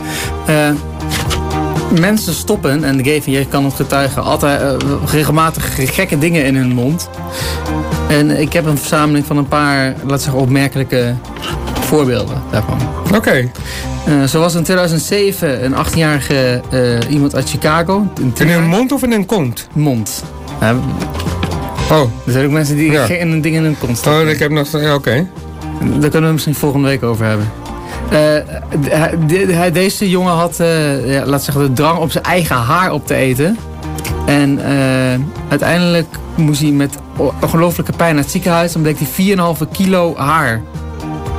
Speaker 5: Eh, mensen stoppen, en Gavin, jij kan het getuigen, altijd eh, regelmatig gekke dingen in hun mond. En ik heb een verzameling van een paar, laten we zeggen, opmerkelijke voorbeelden daarvan.
Speaker 6: Oké.
Speaker 5: Eh, zo was in 2007 een 18-jarige eh, iemand uit Chicago.
Speaker 6: In een mond of in een kont?
Speaker 5: Mond. Ja,
Speaker 6: Oh.
Speaker 5: er zijn ook mensen die
Speaker 6: Ja.
Speaker 5: geen ding in hun kont stoppen.
Speaker 6: Oh, ik heb nog... Ja, oké.
Speaker 5: Daar kunnen we het misschien volgende week over hebben. Eh, hij- deze jongen had, eh, ja, laat zeggen, de drang om zijn eigen haar op te eten. En eh, uiteindelijk moest hij met ongelooflijke pijn naar het ziekenhuis. Dan bleek hij 4,5 kilo haar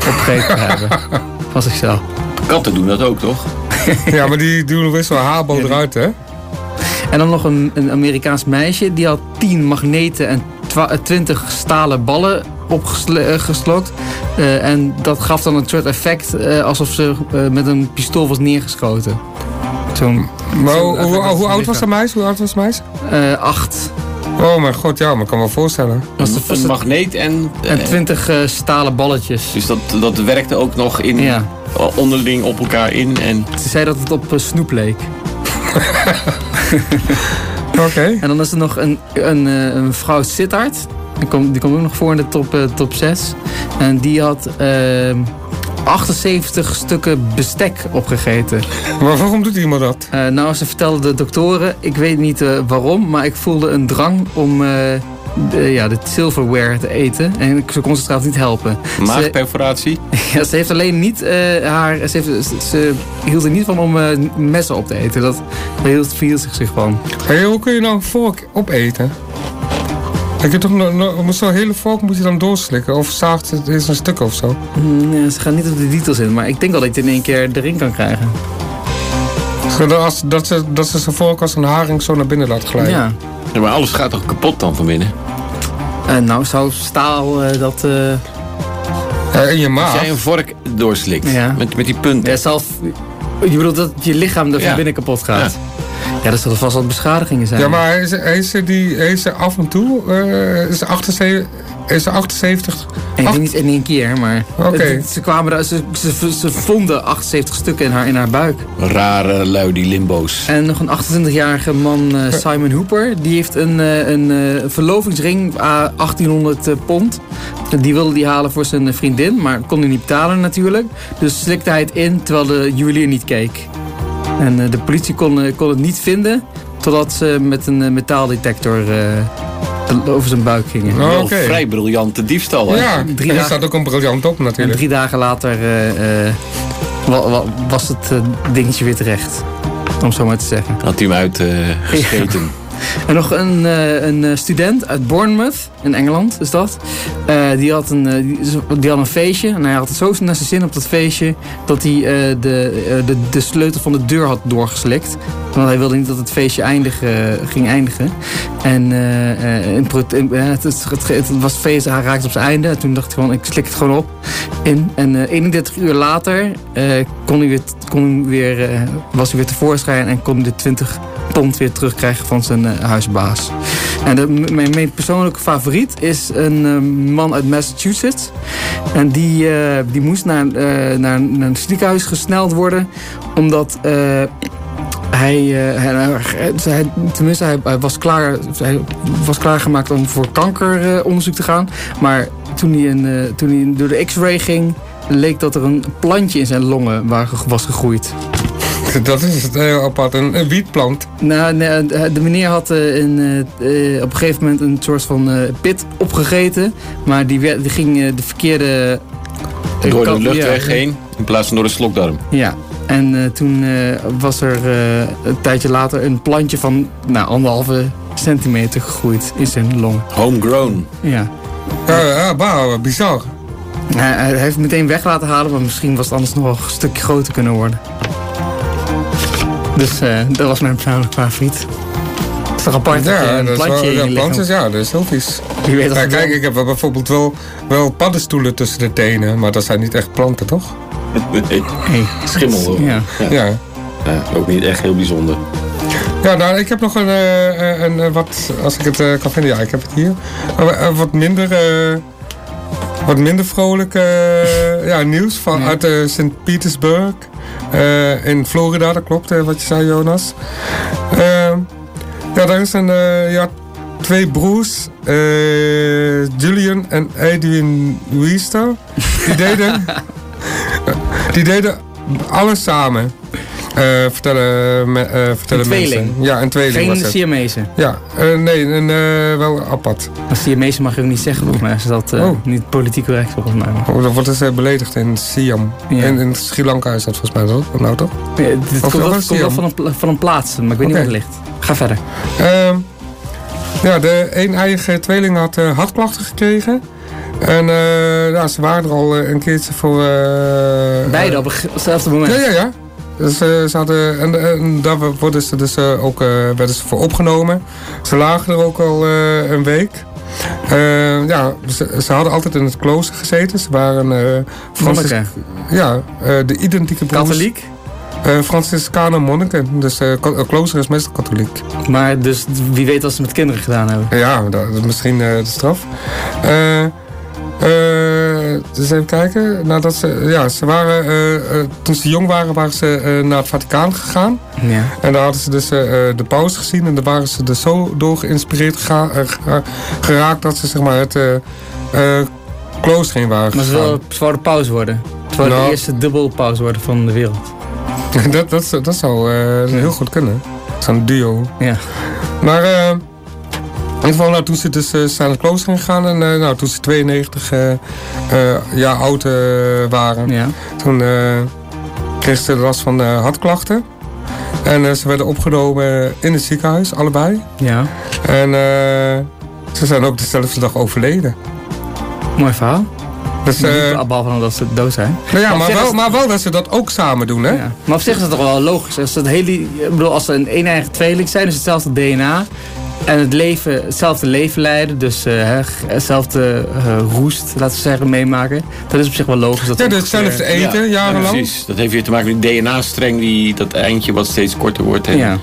Speaker 5: opgegeten te hebben. Van zichzelf.
Speaker 7: Katten doen dat ook, toch?
Speaker 6: Ja, maar die doen best wel haarbo eruit, hè?
Speaker 5: En dan nog een, een Amerikaans meisje. Die had 10 magneten en twa- eh, 20 stalen ballen opgeslokt. En dat gaf dan een soort effect eh, alsof ze eh, met een pistool was neergeschoten. Zo'n.
Speaker 6: Maar hoe, oud was de meisje? Hoe oud was de meisje?
Speaker 5: Eh, acht.
Speaker 6: Oh mijn god, ja, maar ik kan me voorstellen.
Speaker 5: Was de, was
Speaker 7: Een magneet en...
Speaker 5: en
Speaker 7: eh,
Speaker 5: 20 eh, stalen balletjes.
Speaker 7: Dus dat, dat werkte ook nog in,
Speaker 5: Ja.
Speaker 7: onderling op elkaar in. En
Speaker 5: Ze zei dat het op eh, snoep leek.
Speaker 6: Oké.
Speaker 5: En dan is er nog een, een, eh, een vrouw Sittard. Die komt, ook nog voor in de top, eh, top 6. En die had ehm 78 stukken bestek opgegeten.
Speaker 6: Maar waarom doet iemand dat?
Speaker 5: Eh, nou, ze vertelden de doktoren, ik weet niet eh, waarom, maar ik voelde een drang om eh, de, ja, de silverware te eten. En ik- ze kon ze trouwens niet helpen. Ze,
Speaker 7: maagperforatie.
Speaker 5: ja, ze heeft alleen niet eh, haar. Ze, heeft, ze, ze hield er niet van om eh, messen op te eten. Dat daar hield, verhield zich zich van.
Speaker 6: Hey, hoe kun je nou een vork opeten? Ik heb toch nog, zo'n hele vork moet je dan doorslikken? Of zaagt het een stuk of zo?
Speaker 5: Mm, ja, ze gaan niet op de details in, maar ik denk wel dat je het in één keer erin kan krijgen.
Speaker 6: Als, dat, ze, dat ze zijn vork als een haring zo naar binnen laat glijden.
Speaker 5: Ja.
Speaker 7: Ja, maar alles gaat toch kapot dan van binnen?
Speaker 5: Eh, nou, zou staal eh, dat. eh,
Speaker 6: Eh, in je
Speaker 7: Als
Speaker 6: maag.
Speaker 7: jij een vork doorslikt
Speaker 5: Ja.
Speaker 7: met, met die punten.
Speaker 5: ja, zelf, je bedoelt dat je lichaam er van
Speaker 7: Ja.
Speaker 5: binnen kapot gaat? Ja, dat zullen vast wel beschadigingen zijn.
Speaker 6: Ja, maar hij is, hij is, er die, hij is er af en toe. eh, is er 78, is er 78
Speaker 5: En niet in één keer, maar
Speaker 6: Oké.
Speaker 5: het- ze, kwamen er, ze, ze, ze vonden 78 stukken in haar, in haar buik.
Speaker 7: Rare lui, die limbo's.
Speaker 5: En nog een 28-jarige man, eh, Simon Hooper, die heeft een, eh, een eh, verlovingsring, ah, 1800 eh, pond. Die wilde die halen voor zijn vriendin, maar kon hij niet betalen natuurlijk. Dus slikte hij het in terwijl de juwelier niet keek. En eh, de politie kon, eh, kon het niet vinden, totdat ze met een eh, metaaldetector eh, over zijn buik gingen.
Speaker 6: Oh, oké.
Speaker 7: vrij briljante diefstal. Hè?
Speaker 6: Ja,
Speaker 5: drie
Speaker 6: er
Speaker 5: dagen-
Speaker 6: staat ook een briljant op
Speaker 5: En
Speaker 6: natuurlijk.
Speaker 5: drie dagen later eh, eh, wa- wa- was het dingetje weer terecht. Om zo maar te zeggen.
Speaker 7: Had hij hem uitgescheten.
Speaker 5: En nog een, eh, een eh, student uit Bournemouth, in Engeland is dat. Eh, die, had een, die, had een feestje. En hij had het zo naar zijn zin op dat feestje... dat hij de, de, de sleutel van de deur had doorgeslikt. Want hij wilde niet dat het feestje eindigen, ging eindigen. En het, het, was feest, hij raakte op zijn einde. En toen dacht hij van, ik slik het gewoon op. In. En eh 31 uur later kon hij weer, kon hij weer, was hij weer tevoorschijn... en kon hij de 20 pond weer terugkrijgen van zijn eh, huisbaas. En mijn, mijn persoonlijke favoriet is een eh, man uit Massachusetts. En die, eh, die moest naar, naar, naar een ziekenhuis gesneld worden. Omdat hij, hij, tenminste, hij, hij was, klaar, hij was klaargemaakt om voor kankeronderzoek te gaan. Maar toen hij, een, toen hij door de x-ray ging, leek dat er een plantje in zijn longen was gegroeid.
Speaker 6: Dat is het heel apart. Een, een wietplant.
Speaker 5: Nou, nee, de meneer had eh, een, eh, eh, op een gegeven moment een soort van eh, pit opgegeten. Maar die, werd- die ging eh, de verkeerde... eh,
Speaker 7: Door de luchtweg heen in plaats van door de slokdarm.
Speaker 5: Ja, en eh, toen eh, was er eh, een tijdje later een plantje van nou, anderhalve centimeter gegroeid in zijn long.
Speaker 7: Homegrown.
Speaker 5: Ja.
Speaker 6: Ja, ja, wauw, bizar.
Speaker 5: Hij, hij heeft het meteen weg laten halen, maar misschien was het anders nog wel een stukje groter kunnen worden. Dus eh, dat was mijn persoonlijke favoriet. Het is toch apart dat je
Speaker 6: Ja,
Speaker 5: een
Speaker 6: dat is
Speaker 5: plantje
Speaker 6: wel, plantjes, ja, dat is heel vies.
Speaker 5: Wie weet of
Speaker 6: Ja,
Speaker 5: het
Speaker 6: kijk,
Speaker 5: wel-
Speaker 6: ik heb bijvoorbeeld wel, wel paddenstoelen tussen de tenen, maar dat zijn niet echt planten, toch?
Speaker 7: Nee, Schimmel hoor.
Speaker 5: Ja.
Speaker 6: Ja.
Speaker 7: Ja, ook niet echt heel bijzonder.
Speaker 6: Ja, nou, ik heb nog een, eh, een, eh, wat, als ik het eh, kan vinden, ja, ik heb het hier. Een, een wat minder, eh, wat minder vrolijk eh, ja, nieuws van, uit eh, St. Petersburg. eh, in Florida, dat klopt eh, wat je zei, Jonas. Ehm, ja, daar is een, eh, ja, twee broers, eh, Julian en Edwin Wiester. Die deden, die deden alles samen. Eh, vertellen me, eh, vertellen mensen. Ja, een tweeling was
Speaker 5: Geen
Speaker 6: het.
Speaker 5: Siamese.
Speaker 6: Ja, eh, nee, een, wel apart.
Speaker 5: Als Siamese mag je ook niet zeggen, volgens mij. Is dat
Speaker 6: Oh.
Speaker 5: niet politiek correct, volgens mij.
Speaker 6: Oh, dat wordt eh, beledigd in Siam.
Speaker 5: Ja.
Speaker 6: En in Sri Lanka is dat volgens mij toch? Nou toch?
Speaker 5: Ja,
Speaker 6: Of
Speaker 5: komt wel,
Speaker 6: wel
Speaker 5: komt wel van, een, van een plaats, maar ik weet niet waar het ligt. Ga verder.
Speaker 6: Ehm, ja, de een eigen tweeling had hartklachten gekregen. En ja, ze waren er al een keertje voor...
Speaker 5: Beide op hetzelfde moment.
Speaker 6: Ja, ja, ja. Dus, eh, ze hadden, en, en daar worden ze dus, eh, ook, eh, werden ze voor opgenomen. Ze lagen er ook al eh, een week. Eh, ja, ze, ze hadden altijd in het klooster gezeten. Ze waren eh
Speaker 5: Monniken.
Speaker 6: Ja, eh, de identieke broers.
Speaker 5: Katholiek?
Speaker 6: Eh Franciscanen monniken. Dus eh een klooster is meestal katholiek.
Speaker 5: Maar dus wie weet wat ze met kinderen gedaan hebben.
Speaker 6: Ja, dat is misschien eh, de straf. Eh dus even kijken. Nadat ze, ja, ze waren, eh, eh, toen ze jong waren, waren ze naar het Vaticaan gegaan.
Speaker 5: Ja.
Speaker 6: En daar hadden ze dus de paus gezien. En daar waren ze dus zo door geïnspireerd gera- gera- geraakt dat ze zeg maar het klooster in waren
Speaker 5: Maar ze
Speaker 6: gegaan.
Speaker 5: wilden, ze wouden paus worden. Ze wouden
Speaker 6: Nou.
Speaker 5: de eerste dubbel paus worden van de wereld.
Speaker 6: dat, dat, zou- dat zou heel goed kunnen. Zo'n duo.
Speaker 5: Ja.
Speaker 6: Maar eh, in ieder geval, nou, toen ze dus eh, zijn het klooster ingegaan en eh, nou, toen ze 92 eh, eh, jaar oud eh, waren,
Speaker 5: Ja.
Speaker 6: toen eh kregen ze last van eh, hartklachten. En eh, ze werden opgenomen in het ziekenhuis, allebei.
Speaker 5: Ja.
Speaker 6: En eh, ze zijn ook dezelfde dag overleden.
Speaker 5: Mooi verhaal.
Speaker 6: Dus, eh,
Speaker 5: Behalve dat ze dood zijn.
Speaker 6: nou ja, maar wel,
Speaker 5: is-
Speaker 6: maar wel dat ze dat ook samen doen, hè?
Speaker 5: Ja. Maar op zich is dat toch wel logisch. Als, dat hele, ik bedoel, als ze een een-eigen tweeling zijn, dus hetzelfde DNA. En het leven, hetzelfde leven leiden, dus eh, hè, g- hetzelfde eh, roest, laten we zeggen, meemaken. Dat is op zich wel logisch. Dat
Speaker 6: Ja,
Speaker 5: ongeveer-
Speaker 6: hetzelfde eten,
Speaker 7: Ja,
Speaker 6: jarenlang.
Speaker 7: precies. Dat heeft weer te maken met die DNA-streng, die, dat eindje wat steeds korter wordt. En
Speaker 5: Ja.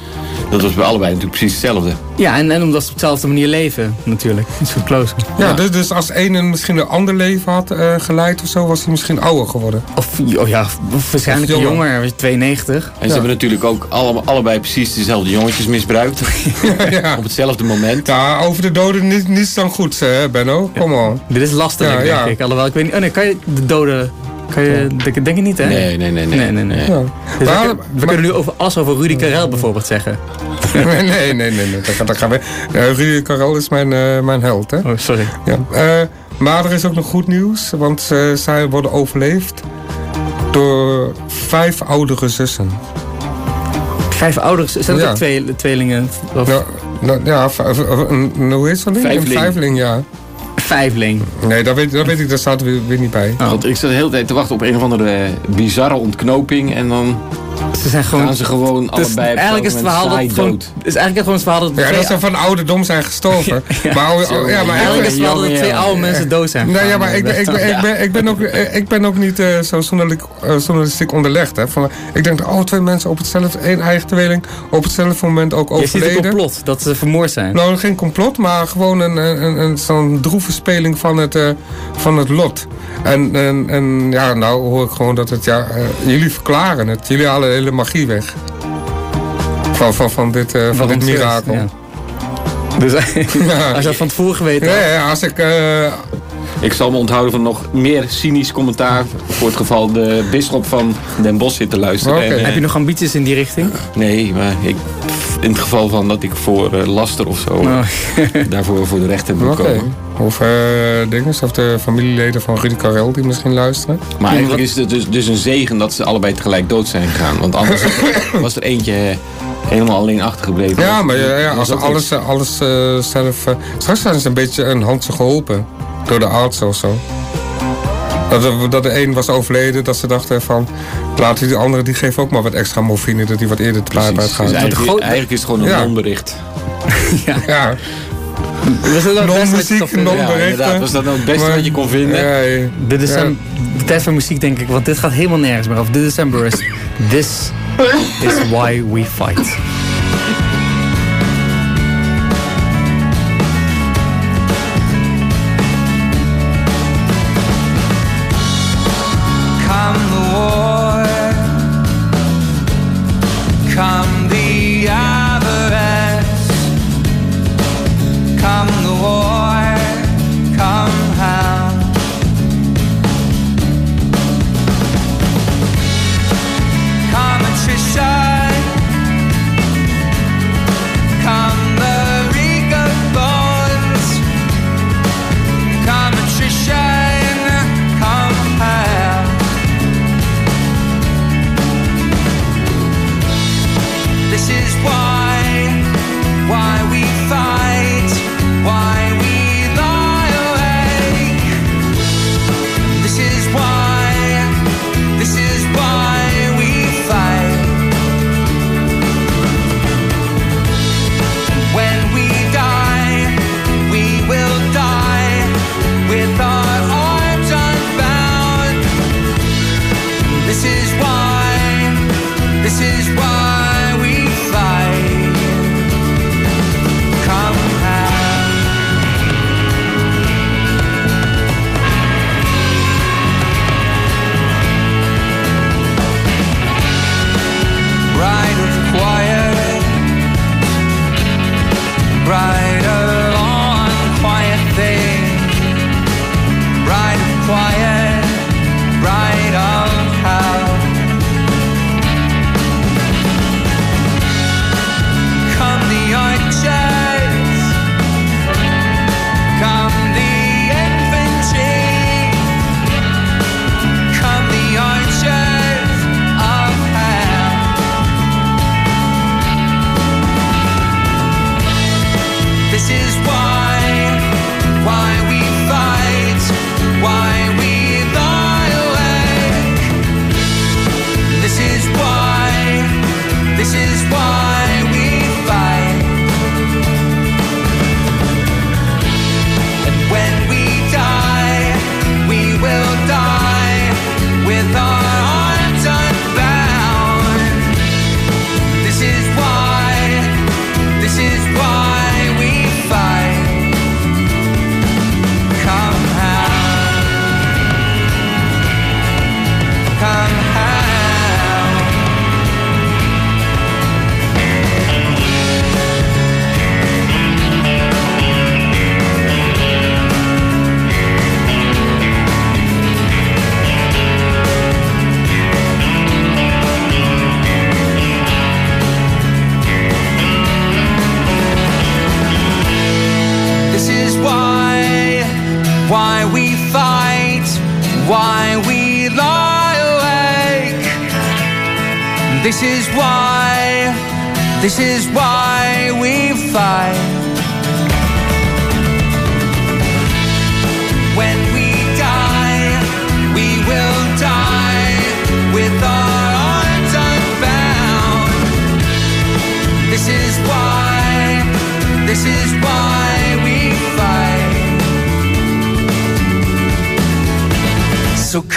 Speaker 7: Dat was bij allebei natuurlijk precies hetzelfde.
Speaker 5: Ja, en, en omdat ze op dezelfde manier leven, natuurlijk. Iets van close.
Speaker 6: Ja, Dus, dus als een een misschien een ander leven had eh, geleid of zo, was hij misschien ouder geworden.
Speaker 5: Of oh ja, waarschijnlijk
Speaker 6: Of jonger.
Speaker 5: jonger, was je 92.
Speaker 7: En ze hebben natuurlijk ook alle, allebei precies dezelfde jongetjes misbruikt. Op hetzelfde moment.
Speaker 6: Ja, over de doden niet, niets dan goed, hè, Benno. Kom on.
Speaker 5: Dit is lastig,
Speaker 6: Ja,
Speaker 5: denk
Speaker 6: ja.
Speaker 5: ik. Alhoewel, ik weet niet... Oh nee, kan je de doden... Kan je, denk, denk ik niet, hè?
Speaker 7: Nee, nee, nee. nee.
Speaker 5: Nee, nee, nee.
Speaker 6: Ja.
Speaker 5: Dus
Speaker 6: Maar-
Speaker 5: we, we kunnen nu over, alles over Rudy Karel bijvoorbeeld zeggen.
Speaker 6: nee, nee, nee, nee, nee. Dat, dat gaan we. Eh, Rudy Karel is mijn, eh, mijn held, hè?
Speaker 5: Oh, sorry.
Speaker 6: Ja. Eh, maar er is ook nog goed nieuws, want eh, zij worden overleefd door vijf oudere zussen.
Speaker 5: Vijf ouders, zijn dat
Speaker 6: Ja.
Speaker 5: ook twee, tweelingen? Of
Speaker 6: Nou, nou, ja, hoe heet dat?
Speaker 7: Vijfling.
Speaker 6: Een vijfling, ja.
Speaker 5: Vijfling?
Speaker 6: Nee, dat weet, dat weet ik, daar staat weer, weer niet bij.
Speaker 7: Want ik zat de hele tijd te wachten op een of andere eh, bizarre ontknoping. En dan
Speaker 5: Ze zijn gewoon...
Speaker 7: gaan ze gewoon
Speaker 5: Dus
Speaker 7: allebei op
Speaker 5: eigenlijk is het verhaal dat
Speaker 7: saai
Speaker 5: het
Speaker 7: dood.
Speaker 5: is eigenlijk gewoon het verhaal dat
Speaker 6: Ja, dat ze van ouderdom zijn gestorven. Maar, ja, maar
Speaker 5: eigenlijk is het verhaal dat twee oude mensen dood zijn.
Speaker 6: Nee, ja, maar ik ben, ik ben, ik ben, ik ben, ook, ik ben ook niet eh, zo journalistiek, eh, journalistiek onderlegd. Hè. Van, ik denk, oh, twee mensen op hetzelfde, één eigen tweeling, op hetzelfde moment ook
Speaker 5: Je ziet een
Speaker 6: overleden.
Speaker 5: complot, dat ze vermoord zijn.
Speaker 6: Nou, geen complot, maar gewoon een, een, een, zo'n droeve speling van het, eh, van het lot. En, en, en ja, nou hoor ik gewoon dat het, ja, jullie verklaren het. Jullie halen de hele magie weg. Van, van, van dit, eh, van dit mirakel.
Speaker 5: Ja. Dus als je dat van tevoren geweten had.
Speaker 6: Ja, ja, als ik... eh,
Speaker 7: Ik zal me onthouden van nog meer cynisch commentaar. Voor het geval de bisschop van Den Bosch zit te luisteren. En, eh,
Speaker 5: Heb je nog ambities in die richting?
Speaker 7: Nee, maar ik, in het geval van dat ik voor eh, laster of zo
Speaker 5: Oh.
Speaker 7: daarvoor voor de rechter moet komen.
Speaker 6: Of eh dingen, of de familieleden van Rudy Karel die misschien luisteren.
Speaker 7: Maar eigenlijk is het dus, dus een zegen dat ze allebei tegelijk dood zijn gegaan. Want anders was er eentje eh, helemaal alleen achtergebleven.
Speaker 6: Ja, maar ja, als ze alles, eh, alles eh, zelf... eh, straks zijn ze een beetje een handje geholpen. Door de arts of zo. Dat, er- dat de een was overleden, dat ze dachten van... Laten die andere, die geven ook maar wat extra morfine... dat die wat eerder te
Speaker 7: Precies.
Speaker 6: plaat
Speaker 7: Dus
Speaker 6: uitgaat.
Speaker 7: eigenlijk, eigenlijk is het gewoon een
Speaker 6: Ja.
Speaker 7: non-bericht.
Speaker 6: Ja,
Speaker 5: met
Speaker 6: non-muziek,
Speaker 5: stoffen-
Speaker 7: Ja, inderdaad. Was dat nou het beste
Speaker 6: Maar-
Speaker 7: wat je kon vinden?
Speaker 6: Ja, ja.
Speaker 5: Dit is
Speaker 6: Ja.
Speaker 5: een de tijd van muziek, denk ik, want dit gaat helemaal nergens meer over. Dit december is This is Why We Fight.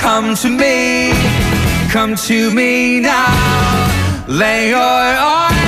Speaker 13: Come to me, come to me now. Lay your arms.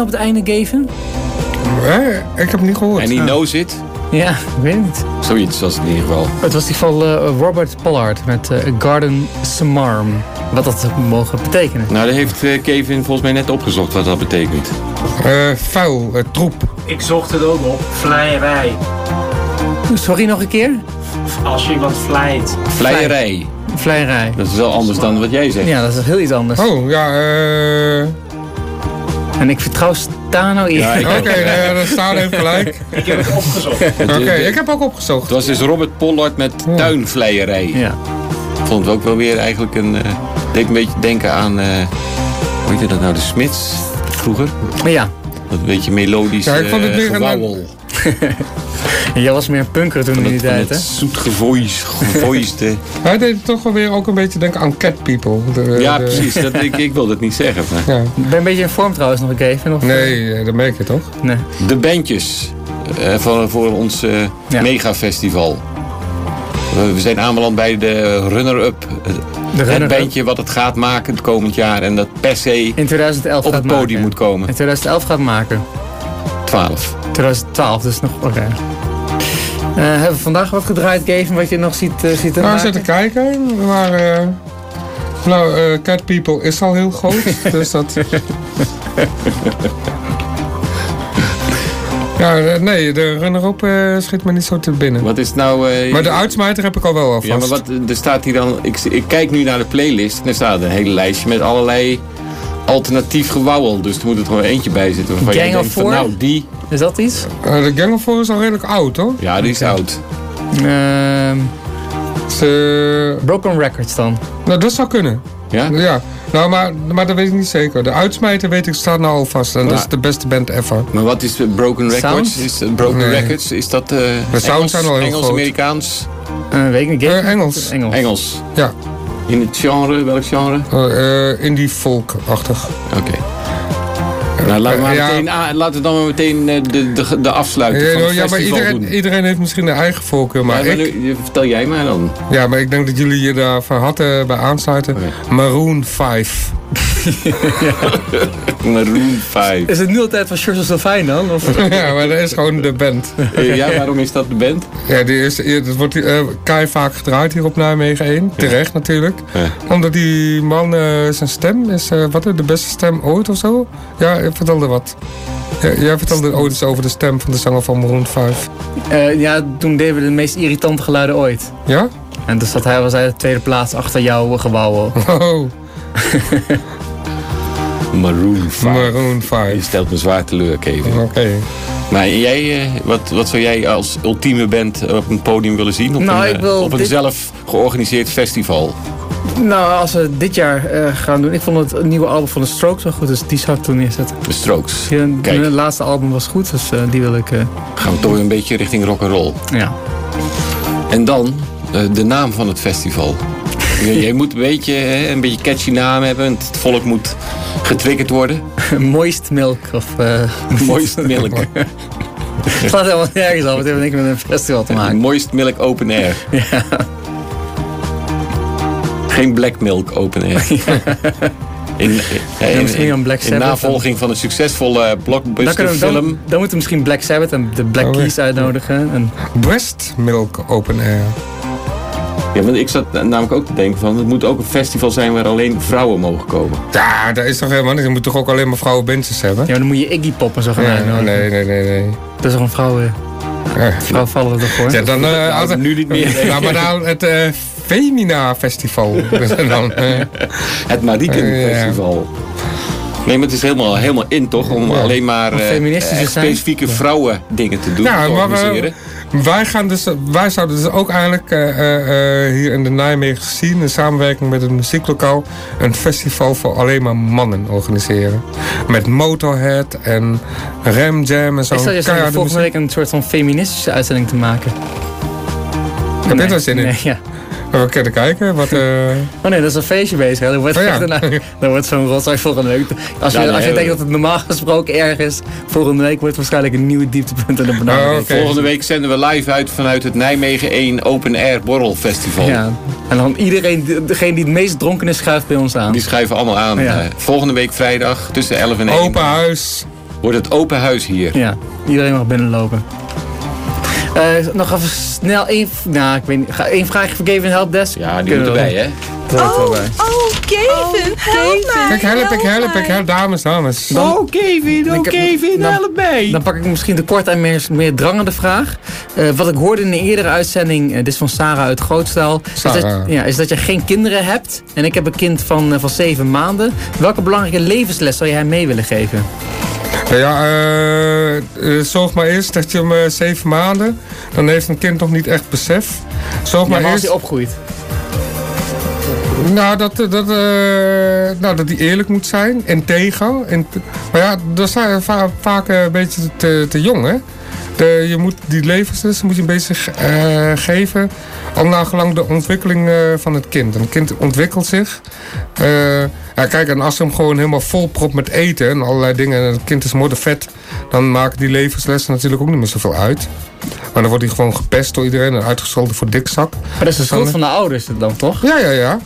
Speaker 5: Op het einde?
Speaker 6: Hè? Ik heb het niet gehoord.
Speaker 7: En die knows it.
Speaker 5: Ja, ik weet het niet.
Speaker 7: Zoiets was het in ieder geval.
Speaker 5: Het was die van eh, Robert Pollard met eh, Garden Samarm. Wat dat mogen betekenen.
Speaker 7: Nou, dat heeft eh, Kevin volgens mij net opgezocht wat dat betekent.
Speaker 6: Eh, vuil, troep.
Speaker 8: Ik zocht het ook op. Vleierij.
Speaker 5: Sorry nog een keer?
Speaker 8: Als je iemand vlijt.
Speaker 7: Vleierij.
Speaker 5: Vleierij.
Speaker 7: Dat is wel anders dan wat jij zegt.
Speaker 5: Ja, dat is heel iets anders.
Speaker 6: Oh, ja, eh...
Speaker 5: En ik vertrouw Stano hier.
Speaker 7: Ja,
Speaker 6: Oké,
Speaker 7: ook.
Speaker 6: nee, dat staat even gelijk.
Speaker 8: Ik heb het opgezocht.
Speaker 6: Oké, ik heb ook opgezocht.
Speaker 7: Het was dus Robert Pollard met tuinvleierij.
Speaker 5: Ja.
Speaker 7: Ik vond het ook wel weer eigenlijk een... eh deed een beetje denken aan... eh hoe heette dat nou? De Smits vroeger.
Speaker 5: Ja.
Speaker 7: Dat een beetje melodisch
Speaker 6: Ja, ik vond het
Speaker 7: eh,
Speaker 5: jij was meer een punker toen in die
Speaker 7: Van
Speaker 5: tijd, hè?
Speaker 7: zoet gevois, gevoiste.
Speaker 6: Hij deed toch wel weer ook een beetje denken aan Cat People. De-
Speaker 7: Ja,
Speaker 6: de-
Speaker 7: precies. Dat, ik, ik wilde het niet zeggen. Maar.
Speaker 6: Ja.
Speaker 5: Ik ben een beetje in vorm trouwens nog even. Of,
Speaker 6: Nee, eh, dat merk je toch?
Speaker 5: Nee.
Speaker 7: De bandjes eh, voor, voor ons eh
Speaker 5: Ja.
Speaker 7: megafestival. We, we zijn aanbeland bij de runner-up. eh, Het bandje wat het gaat maken het komend jaar. En dat per se
Speaker 5: In 2011
Speaker 7: op
Speaker 5: gaat
Speaker 7: het podium
Speaker 5: maken.
Speaker 7: moet komen.
Speaker 5: In 2011 gaat maken.
Speaker 7: 12.
Speaker 5: 2012, dus nog... Oké. Eh, hebben we vandaag wat gedraaid, Gavin, wat je nog ziet, eh, ziet te
Speaker 6: Nou, zitten kijken, maar... eh, nou, eh, Cat People is al heel groot, dus dat... Ja, nee, de runner-up eh, schiet me niet zo te binnen.
Speaker 7: Wat is nou... eh,
Speaker 6: Maar de uitsmijter heb ik al wel alvast.
Speaker 7: Ja, maar wat, er staat hier dan... Ik, ik kijk nu naar de playlist en er staat een hele lijstje met allerlei alternatief gewauwel. Dus er moet er gewoon eentje bij zitten waarvan je
Speaker 5: Gang of
Speaker 7: denkt van
Speaker 5: Four?
Speaker 7: nou, die...
Speaker 5: Is dat iets?
Speaker 6: Eh, de Gang of Four is al redelijk oud, hoor.
Speaker 7: Ja, die is oud.
Speaker 5: Ehm,
Speaker 6: Ze,
Speaker 5: Broken Records dan.
Speaker 6: nou, dat zou kunnen.
Speaker 7: Ja?
Speaker 6: Ja, nou, maar, maar dat weet ik niet zeker. De uitsmijter weet ik staat nou al vast. En dat is de beste band ever.
Speaker 7: Maar wat is eh, Broken Records?
Speaker 5: Sound?
Speaker 7: Is, eh, Broken
Speaker 6: Nee.
Speaker 7: Records, is dat eh
Speaker 6: Sound
Speaker 7: Engels,
Speaker 6: zijn al heel
Speaker 7: Engels. Amerikaans?
Speaker 5: Eh, weet ik niet.
Speaker 6: Eh, Engels.
Speaker 5: Engels.
Speaker 7: Engels.
Speaker 6: Ja,
Speaker 7: In het genre, welk genre?
Speaker 6: eh, indie folk-achtig.
Speaker 7: Oké. Nou, laten we, maar
Speaker 6: Ja.
Speaker 7: meteen, laten we dan maar meteen eh, de, de, de afsluiting van
Speaker 6: Ja,
Speaker 7: het
Speaker 6: ja, maar iedereen,
Speaker 7: doen.
Speaker 6: iedereen heeft misschien een eigen voorkeur. Maar,
Speaker 7: Ja, maar
Speaker 6: ik,
Speaker 7: nu- vertel jij mij dan.
Speaker 6: ja, maar ik denk dat jullie je daar van harte bij aansluiten. Maroon 5.
Speaker 7: Maroon 5.
Speaker 5: Is het nu altijd van Shores of Sylvain dan? Of?
Speaker 6: ja, maar dat is gewoon de band.
Speaker 7: Eh, ja, waarom is dat de band?
Speaker 6: Ja, die is, dat wordt eh kei vaak gedraaid hier op Nijmegen 1. Terecht natuurlijk.
Speaker 7: Ja.
Speaker 6: Omdat die man, eh, zijn stem is, eh, wat, de beste stem ooit of zo? Ja, ik vertelde wat. Ja, jij vertelde ooit eens over de stem van de zanger van Maroon 5.
Speaker 5: Eh, ja, toen deden we de meest irritante geluiden ooit.
Speaker 6: Ja?
Speaker 5: En dus dat hij was hij de tweede plaats achter jouw gebouw.
Speaker 6: Oh,
Speaker 7: Maroon 5.
Speaker 6: Maroon
Speaker 7: Je
Speaker 6: 5.
Speaker 7: stelt me zwaar teleur, Kevin.
Speaker 6: Oké.
Speaker 7: Maar jij, eh, wat, wat zou jij als ultieme band op een podium willen zien? Op
Speaker 5: Nou,
Speaker 7: een,
Speaker 5: ik
Speaker 7: eh,
Speaker 5: wil
Speaker 7: op een
Speaker 5: dit-
Speaker 7: zelf georganiseerd festival.
Speaker 5: Nou, als we dit jaar eh, gaan doen. Ik vond het nieuwe album van de Strokes wel goed, dus die zou ik toen neerzetten.
Speaker 7: De Strokes.
Speaker 5: Hun
Speaker 7: Kijk.
Speaker 5: hun laatste album was goed, dus eh, die wil ik. eh,
Speaker 7: Gaan we toch weer een beetje richting rock and roll.
Speaker 5: ja.
Speaker 7: En dan eh, de naam van het festival. Je, je moet een beetje, hè, een beetje catchy naam hebben. want Het volk moet getriggerd worden.
Speaker 5: Moist Milk of. eh
Speaker 7: Moist Milk.
Speaker 5: Het slaat helemaal nergens af. Het heeft niks met een festival te maken.
Speaker 7: Moist Milk Open Air. Geen Black Milk Open Air. In, eh, in,
Speaker 5: misschien een Black
Speaker 7: in
Speaker 5: Sabbath.
Speaker 7: navolging van een succesvolle
Speaker 5: Dan,
Speaker 7: blockbuster
Speaker 5: kunnen we,
Speaker 7: film.
Speaker 5: dan, dan moeten we misschien Black Sabbath en de Black
Speaker 6: Oh,
Speaker 5: Keys uitnodigen. En,
Speaker 6: Breast Milk Open Air.
Speaker 7: Ja, want ik zat namelijk ook te denken van... het moet ook een festival zijn waar alleen vrouwen mogen komen.
Speaker 6: Ja, dat is toch helemaal niet. Je moet toch ook alleen maar vrouwenbandjes hebben?
Speaker 5: ja, maar dan moet je Iggy Pop en zo gaan
Speaker 6: Ja,
Speaker 5: uitnodigen.
Speaker 6: nee, nee, nee, nee.
Speaker 5: Dat is toch een vrouw. eh,
Speaker 6: Ja.
Speaker 5: vrouw vallen er toch voor?
Speaker 6: Ja, dan... eh, als,
Speaker 7: nu niet meer.
Speaker 6: Nou, maar nou het eh, Femina Festival. Dan,
Speaker 7: Het Mariken
Speaker 6: Ja.
Speaker 7: Festival. Nee, maar het is helemaal, helemaal in toch? Om
Speaker 6: Ja.
Speaker 7: alleen maar eh,
Speaker 5: te zijn.
Speaker 7: specifieke vrouwen dingen te doen.
Speaker 6: Ja,
Speaker 7: te
Speaker 6: maar we-
Speaker 7: organiseren.
Speaker 6: Wij, gaan dus, wij zouden dus ook eigenlijk eh, eh, eh, hier in de Nijmegen zien... in samenwerking met het muzieklokaal... een festival voor alleen maar mannen organiseren. Met Motorhead en Ram Jam en zo.
Speaker 5: Ik zou je zeggen,
Speaker 6: keiharde
Speaker 5: volgende week een soort van feministische uitzending te maken.
Speaker 6: Heb je daar zin in?
Speaker 5: Nee, ja.
Speaker 6: We kunnen kijken wat... eh,
Speaker 5: Oh nee, dat is een feestje bezig. Hè. Dan wordt,
Speaker 6: Oh ja.
Speaker 5: dan wordt zo'n rotzooi volgende week. Als je,
Speaker 7: Ja, nee,
Speaker 5: als je
Speaker 7: nee.
Speaker 5: denkt dat het normaal gesproken erg is, volgende week wordt waarschijnlijk een nieuwe dieptepunt in de
Speaker 6: Oh,
Speaker 5: banaan.
Speaker 7: Volgende week zenden we live uit vanuit het Nijmegen 1 Open Air Borrelfestival.
Speaker 5: Ja. En dan iedereen, degene die het meest dronken is, schuift bij ons aan.
Speaker 7: Die schuiven allemaal aan.
Speaker 5: Ja.
Speaker 7: Eh, volgende week vrijdag tussen 11 en 1.
Speaker 6: open huis.
Speaker 7: Wordt het open huis hier.
Speaker 5: Ja, iedereen mag binnenlopen. Eh, nog even snel één, nou, ik weet niet, ga één vraagje voor Gavin Helpdesk.
Speaker 7: Ja, die moet erbij, hè?
Speaker 5: Bij.
Speaker 2: Oh, Kevin, help mij.
Speaker 6: Kijk, help, ik help, ik help, dames, dames.
Speaker 5: Oh,
Speaker 7: Kevin,
Speaker 5: oh, Kevin,
Speaker 7: help mij.
Speaker 5: Dan pak ik misschien de kort en meer, meer drangende vraag. Eh, wat ik hoorde in een eerdere uitzending, eh, dit is van Sarah uit Grootstel, is dat, ja, is dat je geen kinderen hebt. En ik heb een kind van, van zeven maanden. Welke belangrijke levensles zou je hem mee willen geven?
Speaker 6: Ja, eh, eh, zorg maar eerst dat je hem eh, zeven maanden, dan heeft een kind nog niet echt besef. Zorg
Speaker 5: Ja,
Speaker 6: maar
Speaker 5: maar als
Speaker 6: eerst...
Speaker 5: hij opgroeit.
Speaker 6: Nou, dat, dat, nou, dat hij eerlijk moet zijn, integer. In, maar ja, dat zijn va- vaak een beetje te, te jong, hè. De, je moet die levenslessen moet je een beetje eh, geven, al naar gelang de ontwikkeling eh, van het kind. En het kind ontwikkelt zich. Eh, ja, kijk, en als je hem gewoon helemaal vol propt met eten en allerlei dingen, en het kind is moddervet, dan maken die levenslessen natuurlijk ook niet meer zoveel uit. Maar dan wordt hij gewoon gepest door iedereen en uitgescholden voor dikzak.
Speaker 5: Maar dat is de schuld van de ouders dan, toch?
Speaker 6: Ja, ja, ja.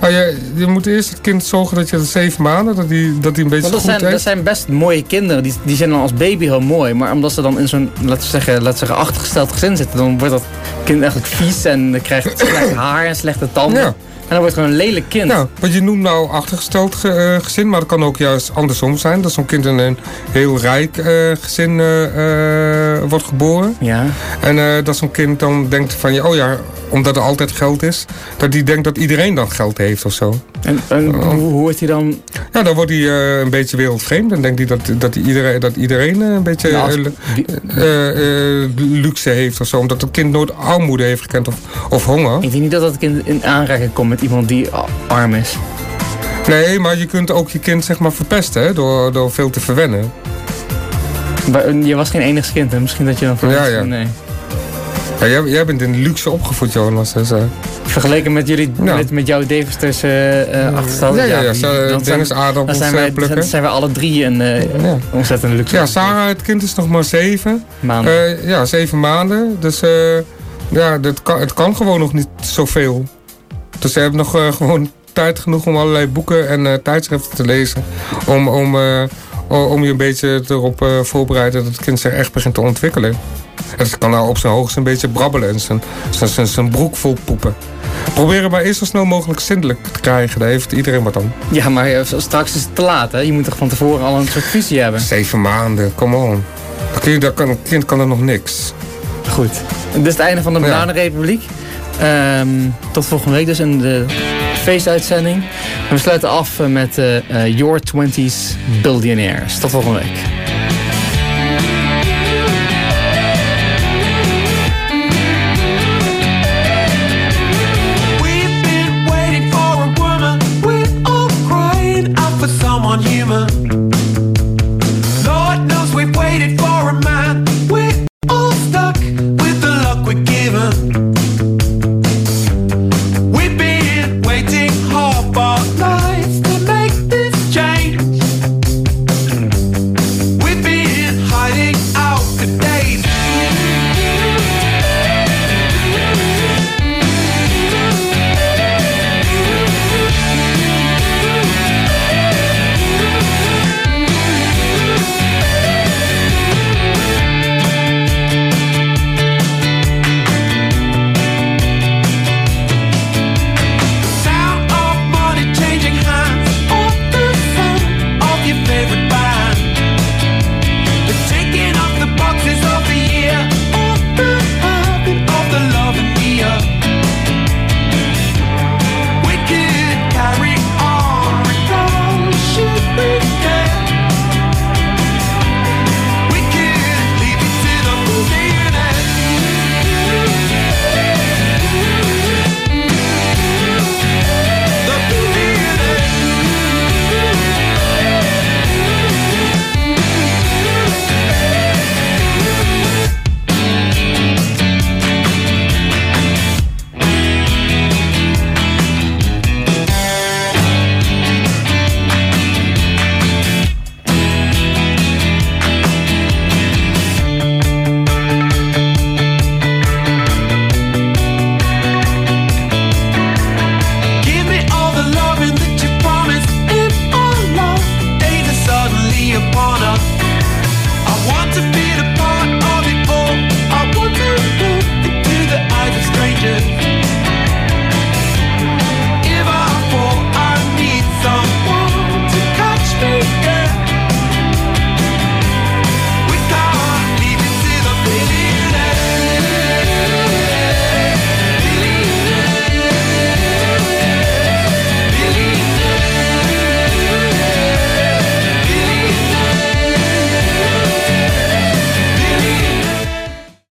Speaker 6: Maar je, je moet eerst het kind zorgen dat je het zeven maanden, dat hij dat die een beetje
Speaker 5: dat
Speaker 6: goed
Speaker 5: zijn, dat
Speaker 6: heeft.
Speaker 5: zijn best mooie kinderen. Die, die zijn dan als baby heel mooi. Maar omdat ze dan in zo'n, laten we zeggen, laten zeggen, achtergesteld gezin zitten, dan wordt dat kind eigenlijk vies en krijgt slecht haar en slechte tanden.
Speaker 6: Ja.
Speaker 5: En dan wordt het gewoon een lelijk kind.
Speaker 6: Ja, want je noemt nou achtergesteld ge- eh, gezin, maar dat kan ook juist andersom zijn. Dat zo'n kind in een heel rijk eh, gezin eh, wordt geboren.
Speaker 5: Ja.
Speaker 6: En dat zo'n kind dan denkt van, ja, oh ja, omdat er altijd geld is, dat hij denkt dat iedereen dan geld heeft of zo.
Speaker 5: En, en hoe, hoe wordt hij dan...
Speaker 6: Ja, dan wordt hij een beetje wereldvreemd. Dan denkt hij dat, dat, iedereen, dat iedereen een beetje eh, luxe heeft of zo. Omdat het kind nooit armoede heeft gekend of, of honger.
Speaker 5: Ik denk niet dat dat kind in aanraking komt met iemand die arm is.
Speaker 6: Nee, maar je kunt ook je kind zeg maar verpesten hè, door, door veel te verwennen.
Speaker 5: Maar, Je was geen enigst kind, hè? Misschien dat je dan...
Speaker 6: Ja, ja.
Speaker 5: Nee.
Speaker 6: Ja, jij, jij bent in luxe opgevoed, Jonas. Dus, eh,
Speaker 5: Vergeleken met jullie,
Speaker 6: Ja.
Speaker 5: met, met jouw Devesters eh eh achterstand.
Speaker 6: Ja, ja, ja,
Speaker 5: dan zijn, dan zijn wij,
Speaker 6: eh, plukken.
Speaker 5: zijn we alle drie een eh
Speaker 6: Ja.
Speaker 5: ontzettend luxe.
Speaker 6: ja, Sarah, het kind is nog maar zeven.
Speaker 5: Maanden.
Speaker 6: Eh, ja, zeven maanden. Dus eh, ja, dat kan, het kan gewoon nog niet zoveel. Dus ze hebben nog eh, gewoon tijd genoeg om allerlei boeken en eh, tijdschriften te lezen. Om, om, eh, om je een beetje erop voorbereiden dat het kind zich echt begint te ontwikkelen. En het kan nou op zijn hoogst een beetje brabbelen en zijn, zijn, zijn, zijn broek vol poepen. Probeer het maar eerst zo snel mogelijk zindelijk te krijgen. Daar heeft iedereen wat aan.
Speaker 5: Ja, maar straks is het te laat, hè? Je moet toch van tevoren al een soort visie hebben.
Speaker 6: Zeven maanden, come on. Dat kind, dat kan, een kind kan er nog niks.
Speaker 5: Goed. Dit is het einde van de
Speaker 6: Ja.
Speaker 5: Ehm, tot volgende week dus in de feestuitzending. En we sluiten af eh, met eh, eh, Your 20s Billionaires. Tot volgende week.